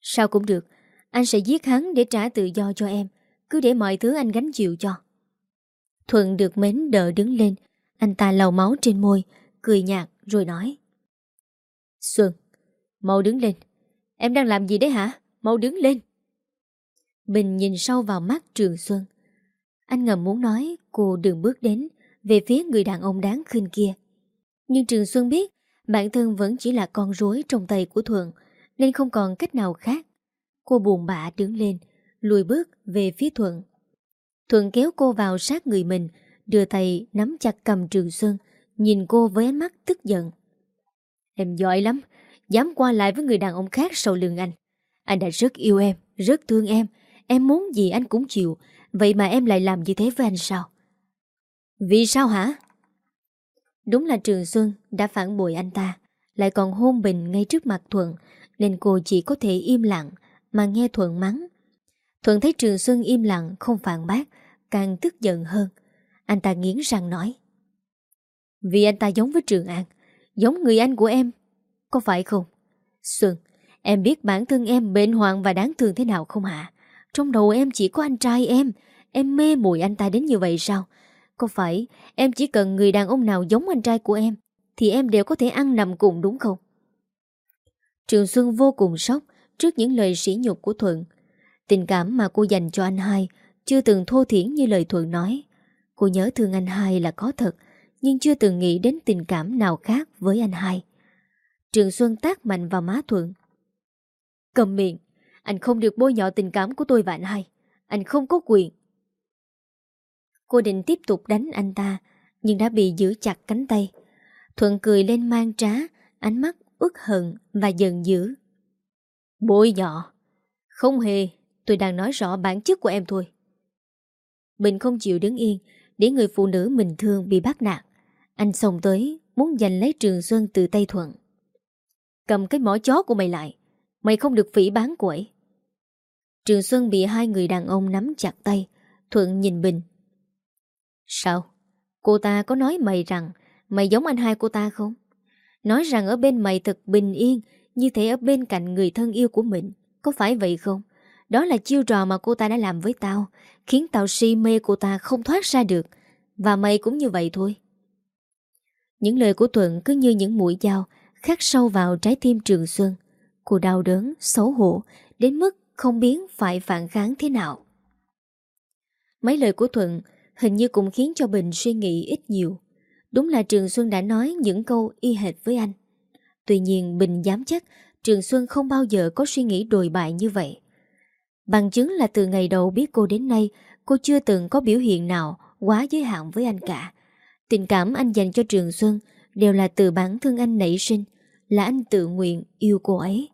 Sao cũng được anh sẽ giết hắn để trả tự do cho em. Cứ để mọi thứ anh gánh chịu cho. Thuận được mến đỡ đứng lên. Anh ta lau máu trên môi, Cười nhạt rồi nói. Xuân, Mau đứng lên. Em đang làm gì đấy hả? Mau đứng lên. Bình nhìn sâu vào mắt Trường Xuân. Anh ngầm muốn nói, cô đừng bước đến Về phía người đàn ông đáng khinh kia. Nhưng Trường Xuân biết, Bản thân vẫn chỉ là con rối trong tay của Thuận, Nên không còn cách nào khác. Cô buồn bã đứng lên, Lùi bước về phía Thuận. Thuận kéo cô vào sát người mình, Đưa tay nắm chặt cầm Trường Xuân Nhìn cô với ánh mắt tức giận. Em giỏi lắm, Dám qua lại với người đàn ông khác sau lưng anh. Anh đã rất yêu em, Rất thương em Em muốn gì anh cũng chịu, Vậy mà em lại làm như thế với anh sao? Vì sao hả? Đúng là Trường Xuân đã phản bội anh ta, Lại còn hôn Bình ngay trước mặt Thuận, Nên cô chỉ có thể im lặng. Mà nghe Thuận mắng. Thuận thấy Trường Xuân im lặng, không phản bác, Càng tức giận hơn. Anh ta nghiến răng nói. Vì anh ta giống với Trường An, Giống người anh của em, Có phải không? Xuân, Em biết bản thân em bệnh hoạn và đáng thương thế nào không hả? Trong đầu em chỉ có anh trai em Em mê mùi anh ta đến như vậy sao? Có phải em chỉ cần người đàn ông nào giống anh trai của em, Thì em đều có thể ăn nằm cùng đúng không? Trường Xuân vô cùng sốc Trước những lời sỉ nhục của Thuận. Tình cảm mà cô dành cho anh hai Chưa từng thô thiển như lời Thuận nói. Cô nhớ thương anh hai là có thật, Nhưng chưa từng nghĩ đến tình cảm nào khác với anh hai. Trường Xuân tác mạnh vào má Thuận. Cầm miệng, Anh không được bôi nhọ tình cảm của tôi và anh hai. Anh không có quyền. Cô định tiếp tục đánh anh ta, Nhưng đã bị giữ chặt cánh tay. Thuận cười lên mang trá, Ánh mắt ước hận và giận dữ. Bôi nhỏ Không hề, Tôi đang nói rõ bản chất của em thôi. Bình không chịu đứng yên Để người phụ nữ mình thương bị bắt nạt. Anh xông tới, Muốn giành lấy Trường Xuân từ tay Thuận. Cầm cái mỏ chó của mày lại, Mày không được phỉ bán của ấy. Trường Xuân bị hai người đàn ông nắm chặt tay, Thuận nhìn Bình Sao? Cô ta có nói mày rằng Mày giống anh hai cô ta không? Nói rằng ở bên mày thật bình yên như thế ở bên cạnh người thân yêu của mình. Có phải vậy không? Đó là chiêu trò mà cô ta đã làm với tao Khiến tao si mê cô ta không thoát ra được. Và mày cũng như vậy thôi. Những lời của Thuận cứ như những mũi dao Khắc sâu vào trái tim Trường Xuân. Cô đau đớn, xấu hổ Đến mức không biết phải phản kháng thế nào. Mấy lời của Thuận Hình như cũng khiến cho Bình suy nghĩ ít nhiều. Đúng là Trường Xuân đã nói những câu y hệt với anh. Tuy nhiên, Bình dám chắc, Trường Xuân không bao giờ có suy nghĩ đồi bại như vậy. Bằng chứng là từ ngày đầu biết cô đến nay, Cô chưa từng có biểu hiện nào quá giới hạn với anh cả. Tình cảm anh dành cho Trường Xuân Đều là từ bản thân anh nảy sinh, Là anh tự nguyện yêu cô ấy.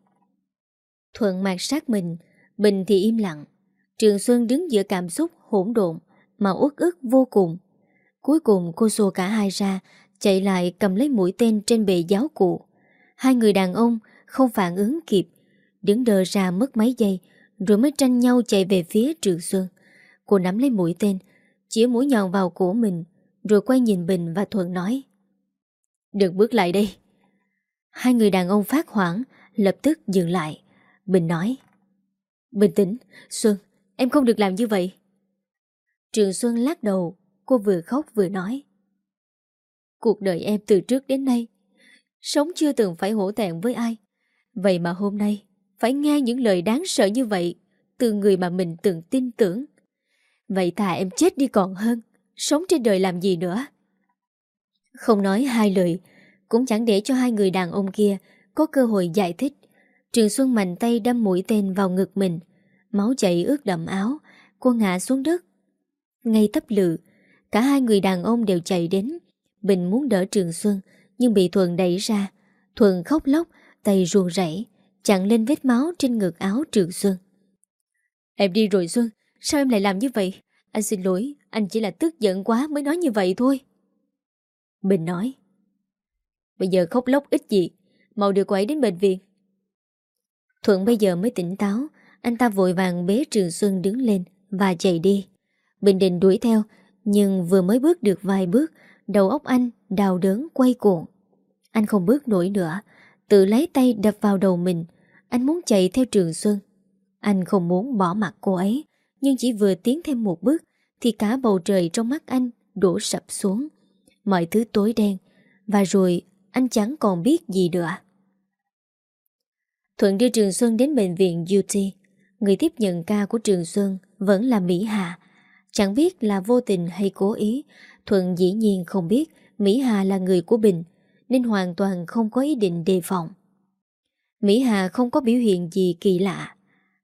Thuận mạc sát mình, Bình thì im lặng. Trường Xuân đứng giữa cảm xúc hỗn độn Mà uất ức vô cùng. Cuối cùng cô xô cả hai ra, Chạy lại cầm lấy mũi tên trên bệ giáo cụ. Hai người đàn ông Không phản ứng kịp Đứng đờ ra mất mấy giây Rồi mới tranh nhau chạy về phía Trường Xuân. Cô nắm lấy mũi tên Chỉa mũi nhọn vào cổ mình Rồi quay nhìn Bình và Thuận nói Đừng bước lại đây. Hai người đàn ông phát hoảng Lập tức dừng lại. Bình nói Bình tĩnh, Xuân, em không được làm như vậy. Trường Xuân lắc đầu Cô vừa khóc vừa nói Cuộc đời em từ trước đến nay Sống chưa từng phải hổ thẹn với ai. Vậy mà hôm nay, Phải nghe những lời đáng sợ như vậy Từ người mà mình từng tin tưởng. Vậy thà em chết đi còn hơn, Sống trên đời làm gì nữa? Không nói hai lời, Cũng chẳng để cho hai người đàn ông kia Có cơ hội giải thích. Trường Xuân mạnh tay đâm mũi tên vào ngực mình, Máu chảy ướt đậm áo, Cô ngã xuống đất. Ngay tấp lự, Cả hai người đàn ông đều chạy đến, Bình muốn đỡ Trường Xuân nhưng bị Thuận đẩy ra Thuận khóc lóc Tay ruồn rảy Chặn lên vết máu trên ngực áo Trường Xuân. Em đi rồi Xuân Sao em lại làm như vậy? Anh xin lỗi Anh chỉ là tức giận quá mới nói như vậy thôi. Bình nói Bây giờ khóc lóc ít gì Mau đưa cô ấy đến bệnh viện. Thuận bây giờ mới tỉnh táo Anh ta vội vàng bế Trường Xuân đứng lên Và chạy đi. Bình định đuổi theo Nhưng vừa mới bước được vài bước Đầu óc anh đào đớn quay cuộn Anh không bước nổi nữa Tự lấy tay đập vào đầu mình. Anh muốn chạy theo Trường Xuân. Anh không muốn bỏ mặt cô ấy Nhưng chỉ vừa tiến thêm một bước Thì cả bầu trời trong mắt anh đổ sập xuống. Mọi thứ tối đen Và rồi anh chẳng còn biết gì nữa. Thuận đưa Trường Xuân đến bệnh viện UT. Người tiếp nhận ca của Trường Xuân vẫn là Mỹ Hà. Chẳng biết là vô tình hay cố ý, Thuận dĩ nhiên không biết Mỹ Hà là người của Bình, nên hoàn toàn không có ý định đề phòng. Mỹ Hà không có biểu hiện gì kỳ lạ.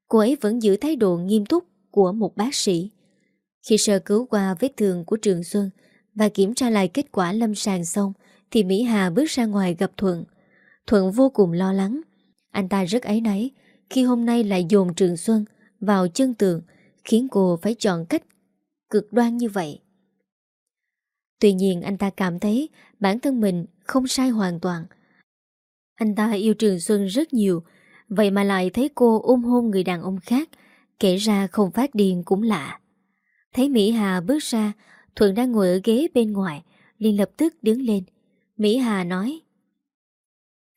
Cô ấy vẫn giữ thái độ nghiêm túc của một bác sĩ. Khi sơ cứu qua vết thương của Trường Xuân và kiểm tra lại kết quả lâm sàng xong, thì Mỹ Hà bước ra ngoài gặp Thuận. Thuận vô cùng lo lắng anh ta rất ấy nấy khi hôm nay lại dồn Trường Xuân vào chân tường khiến cô phải chọn cách cực đoan như vậy. Tuy nhiên anh ta cảm thấy bản thân mình không sai hoàn toàn. Anh ta yêu Trường Xuân rất nhiều, vậy mà lại thấy cô ôm hôn người đàn ông khác, kể ra không phát điên cũng lạ. Thấy Mỹ Hà bước ra, Thuận đang ngồi ở ghế bên ngoài, liền lập tức đứng lên. Mỹ Hà nói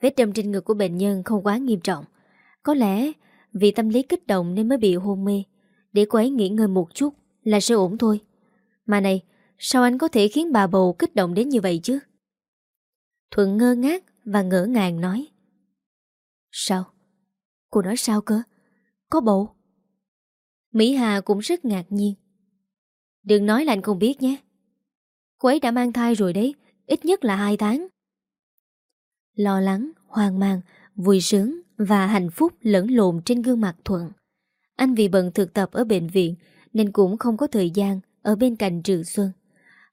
Vết đâm trên ngực của bệnh nhân không quá nghiêm trọng. Có lẽ vì tâm lý kích động nên mới bị hôn mê. Để cô ấy nghỉ ngơi một chút là sẽ ổn thôi. Mà này, sao anh có thể khiến bà bầu kích động đến như vậy chứ? Thuận ngơ ngác và ngỡ ngàng nói. Sao? Cô nói sao cơ? Có bầu? Mỹ Hà cũng rất ngạc nhiên. Đừng nói là anh không biết nhé. Cô ấy đã mang thai rồi đấy, ít nhất là hai tháng. Lo lắng, hoang mang, vui sướng và hạnh phúc lẫn lộn trên gương mặt Thuận. Anh vì bận thực tập ở bệnh viện nên cũng không có thời gian ở bên cạnh trừ Xuân.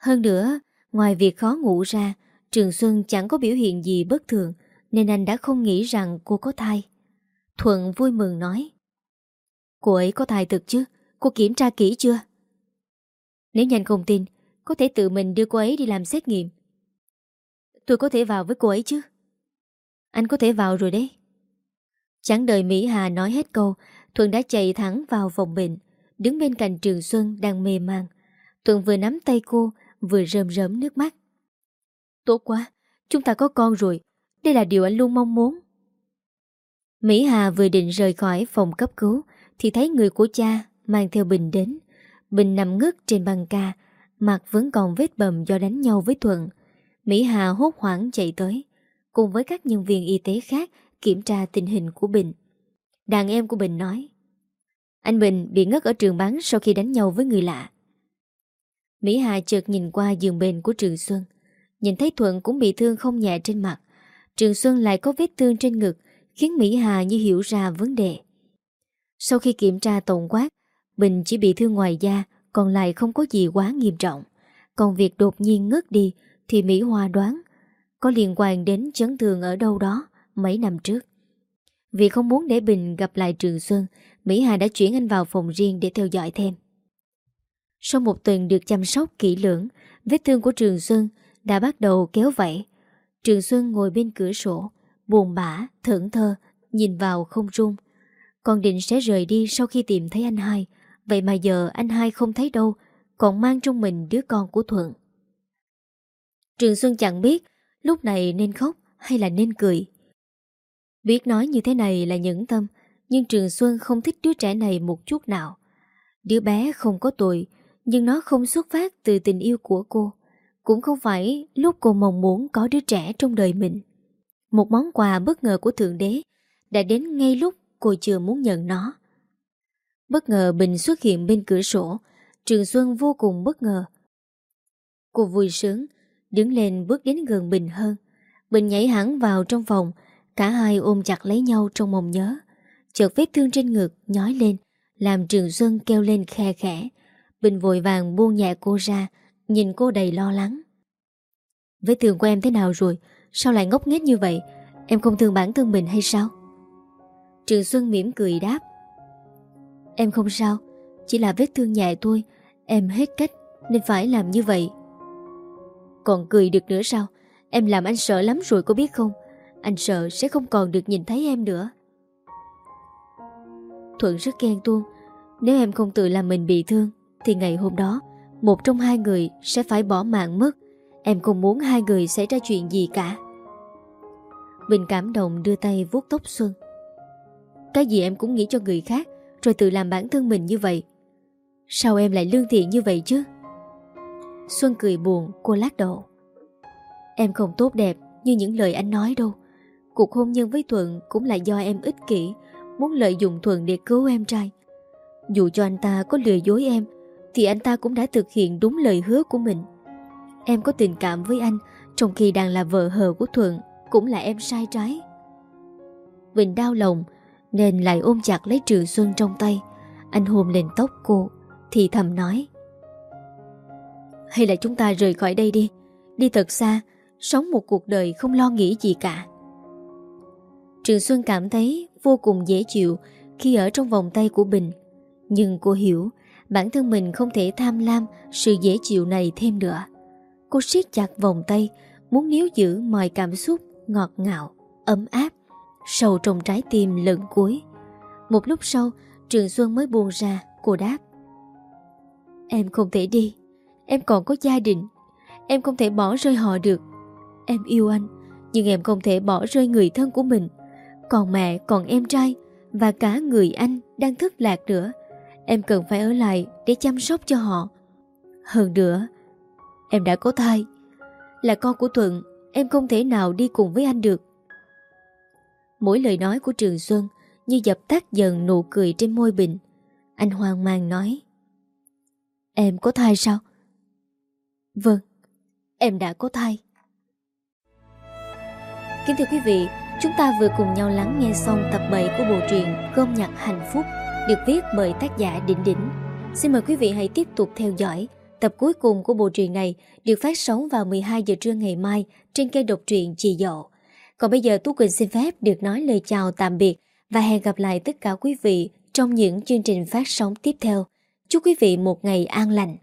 Hơn nữa, ngoài việc khó ngủ ra, Trường Xuân chẳng có biểu hiện gì bất thường, nên anh đã không nghĩ rằng cô có thai. Thuận vui mừng nói. Cô ấy có thai thực chứ? Cô kiểm tra kỹ chưa? Nếu nhanh không tin, có thể tự mình đưa cô ấy đi làm xét nghiệm. Tôi có thể vào với cô ấy chứ? Anh có thể vào rồi đấy. Chẳng đợi Mỹ Hà nói hết câu, Thuận đã chạy thẳng vào phòng bệnh, đứng bên cạnh Trường Xuân đang mê man. Thuận vừa nắm tay cô, vừa rơm rớm nước mắt. Tốt quá, chúng ta có con rồi. Đây là điều anh luôn mong muốn. Mỹ Hà vừa định rời khỏi phòng cấp cứu thì thấy người của cha mang theo Bình đến. Bình nằm ngất trên băng ca, mặt vẫn còn vết bầm do đánh nhau với Thuận. Mỹ Hà hốt hoảng chạy tới, cùng với các nhân viên y tế khác kiểm tra tình hình của Bình. Đàn em của Bình nói Anh Bình bị ngất ở trường bắn sau khi đánh nhau với người lạ. Mỹ Hà chợt nhìn qua giường bệnh của Trường Xuân. Nhìn thấy Thuận cũng bị thương không nhẹ trên mặt. Trường Xuân lại có vết thương trên ngực khiến Mỹ Hà như hiểu ra vấn đề. Sau khi kiểm tra tổng quát, Bình chỉ bị thương ngoài da, còn lại không có gì quá nghiêm trọng. Còn việc đột nhiên ngất đi thì Mỹ Hoa đoán có liên quan đến chấn thương ở đâu đó mấy năm trước. Vì không muốn để Bình gặp lại Trường Xuân, Mỹ Hà đã chuyển anh vào phòng riêng để theo dõi thêm. Sau một tuần được chăm sóc kỹ lưỡng, vết thương của Trường Xuân đã bắt đầu kéo vẫy. Trường Xuân ngồi bên cửa sổ, buồn bã, thẫn thơ, nhìn vào không trung. con định sẽ rời đi sau khi tìm thấy anh hai, vậy mà giờ anh hai không thấy đâu, còn mang trong mình đứa con của Thuận. Trường Xuân chẳng biết lúc này nên khóc hay là nên cười. Biết nói như thế này là nhẫn tâm, nhưng Trường Xuân không thích đứa trẻ này một chút nào. Đứa bé không có tuổi nhưng nó không xuất phát từ tình yêu của cô. Cũng không phải lúc cô mong muốn có đứa trẻ trong đời mình. Một món quà bất ngờ của Thượng Đế đã đến ngay lúc cô chưa muốn nhận nó. Bất ngờ Bình xuất hiện bên cửa sổ, Trường Xuân vô cùng bất ngờ. Cô vui sướng, đứng lên bước đến gần Bình hơn. Bình nhảy hẳn vào trong phòng, cả hai ôm chặt lấy nhau trong mộng nhớ. Chợt vết thương trên ngực nhói lên, làm Trường Xuân kêu lên khe khẽ. Bình vội vàng buông nhẹ cô ra, nhìn cô đầy lo lắng. Vết thương của em thế nào rồi? Sao lại ngốc nghếch như vậy? Em không thương bản thân mình hay sao? Trường Xuân mỉm cười đáp. Em không sao, chỉ là vết thương nhẹ thôi. Em hết cách nên phải làm như vậy. Còn cười được nữa sao? Em làm anh sợ lắm rồi có biết không? Anh sợ sẽ không còn được nhìn thấy em nữa. Thuận rất ghen tuông. Nếu em không tự làm mình bị thương thì ngày hôm đó một trong hai người sẽ phải bỏ mạng mất. Em không muốn hai người xảy ra chuyện gì cả. Bình cảm động đưa tay vuốt tóc Xuân. Cái gì em cũng nghĩ cho người khác rồi tự làm bản thân mình như vậy. Sao em lại lương thiện như vậy chứ? Xuân cười buồn, cô lắc đầu. Em không tốt đẹp như những lời anh nói đâu. Cuộc hôn nhân với Thuận cũng là do em ích kỷ, muốn lợi dụng Thuận để cứu em trai. Dù cho anh ta có lừa dối em, thì anh ta cũng đã thực hiện đúng lời hứa của mình. Em có tình cảm với anh, trong khi đang là vợ hờ của Thuận, cũng là em sai trái. Bình đau lòng, nên lại ôm chặt lấy Trường Xuân trong tay. Anh hôn lên tóc cô, thì thầm nói. Hay là chúng ta rời khỏi đây đi, đi thật xa, sống một cuộc đời không lo nghĩ gì cả. Trường Xuân cảm thấy vô cùng dễ chịu khi ở trong vòng tay của Bình. Nhưng cô hiểu bản thân mình không thể tham lam sự dễ chịu này thêm nữa. Cô siết chặt vòng tay, muốn níu giữ mọi cảm xúc ngọt ngào, ấm áp, sâu trong trái tim lần cuối. Một lúc sau, Trường Xuân mới buông ra, cô đáp. Em không thể đi, em còn có gia đình, em không thể bỏ rơi họ được. Em yêu anh, nhưng em không thể bỏ rơi người thân của mình. Còn mẹ, còn em trai và cả người anh đang thất lạc nữa. Em cần phải ở lại để chăm sóc cho họ. Hơn nữa, em đã có thai. Là con của Thuận, em không thể nào đi cùng với anh được. Mỗi lời nói của Trường Xuân như dập tắt dần nụ cười trên môi Bình. Anh hoang mang nói. Em có thai sao? Vâng, em đã có thai. Kính thưa quý vị, chúng ta vừa cùng nhau lắng nghe xong tập 7 của bộ truyện Cơm nhặt hạnh phúc được viết bởi tác giả Đỉnh Đỉnh. Xin mời quý vị hãy tiếp tục theo dõi Tập cuối cùng của bộ truyện này được phát sóng vào 12 giờ trưa ngày mai trên kênh độc truyện Chị Dậu. Còn bây giờ Tú Quỳnh xin phép được nói lời chào tạm biệt và hẹn gặp lại tất cả quý vị trong những chương trình phát sóng tiếp theo. Chúc quý vị một ngày an lành.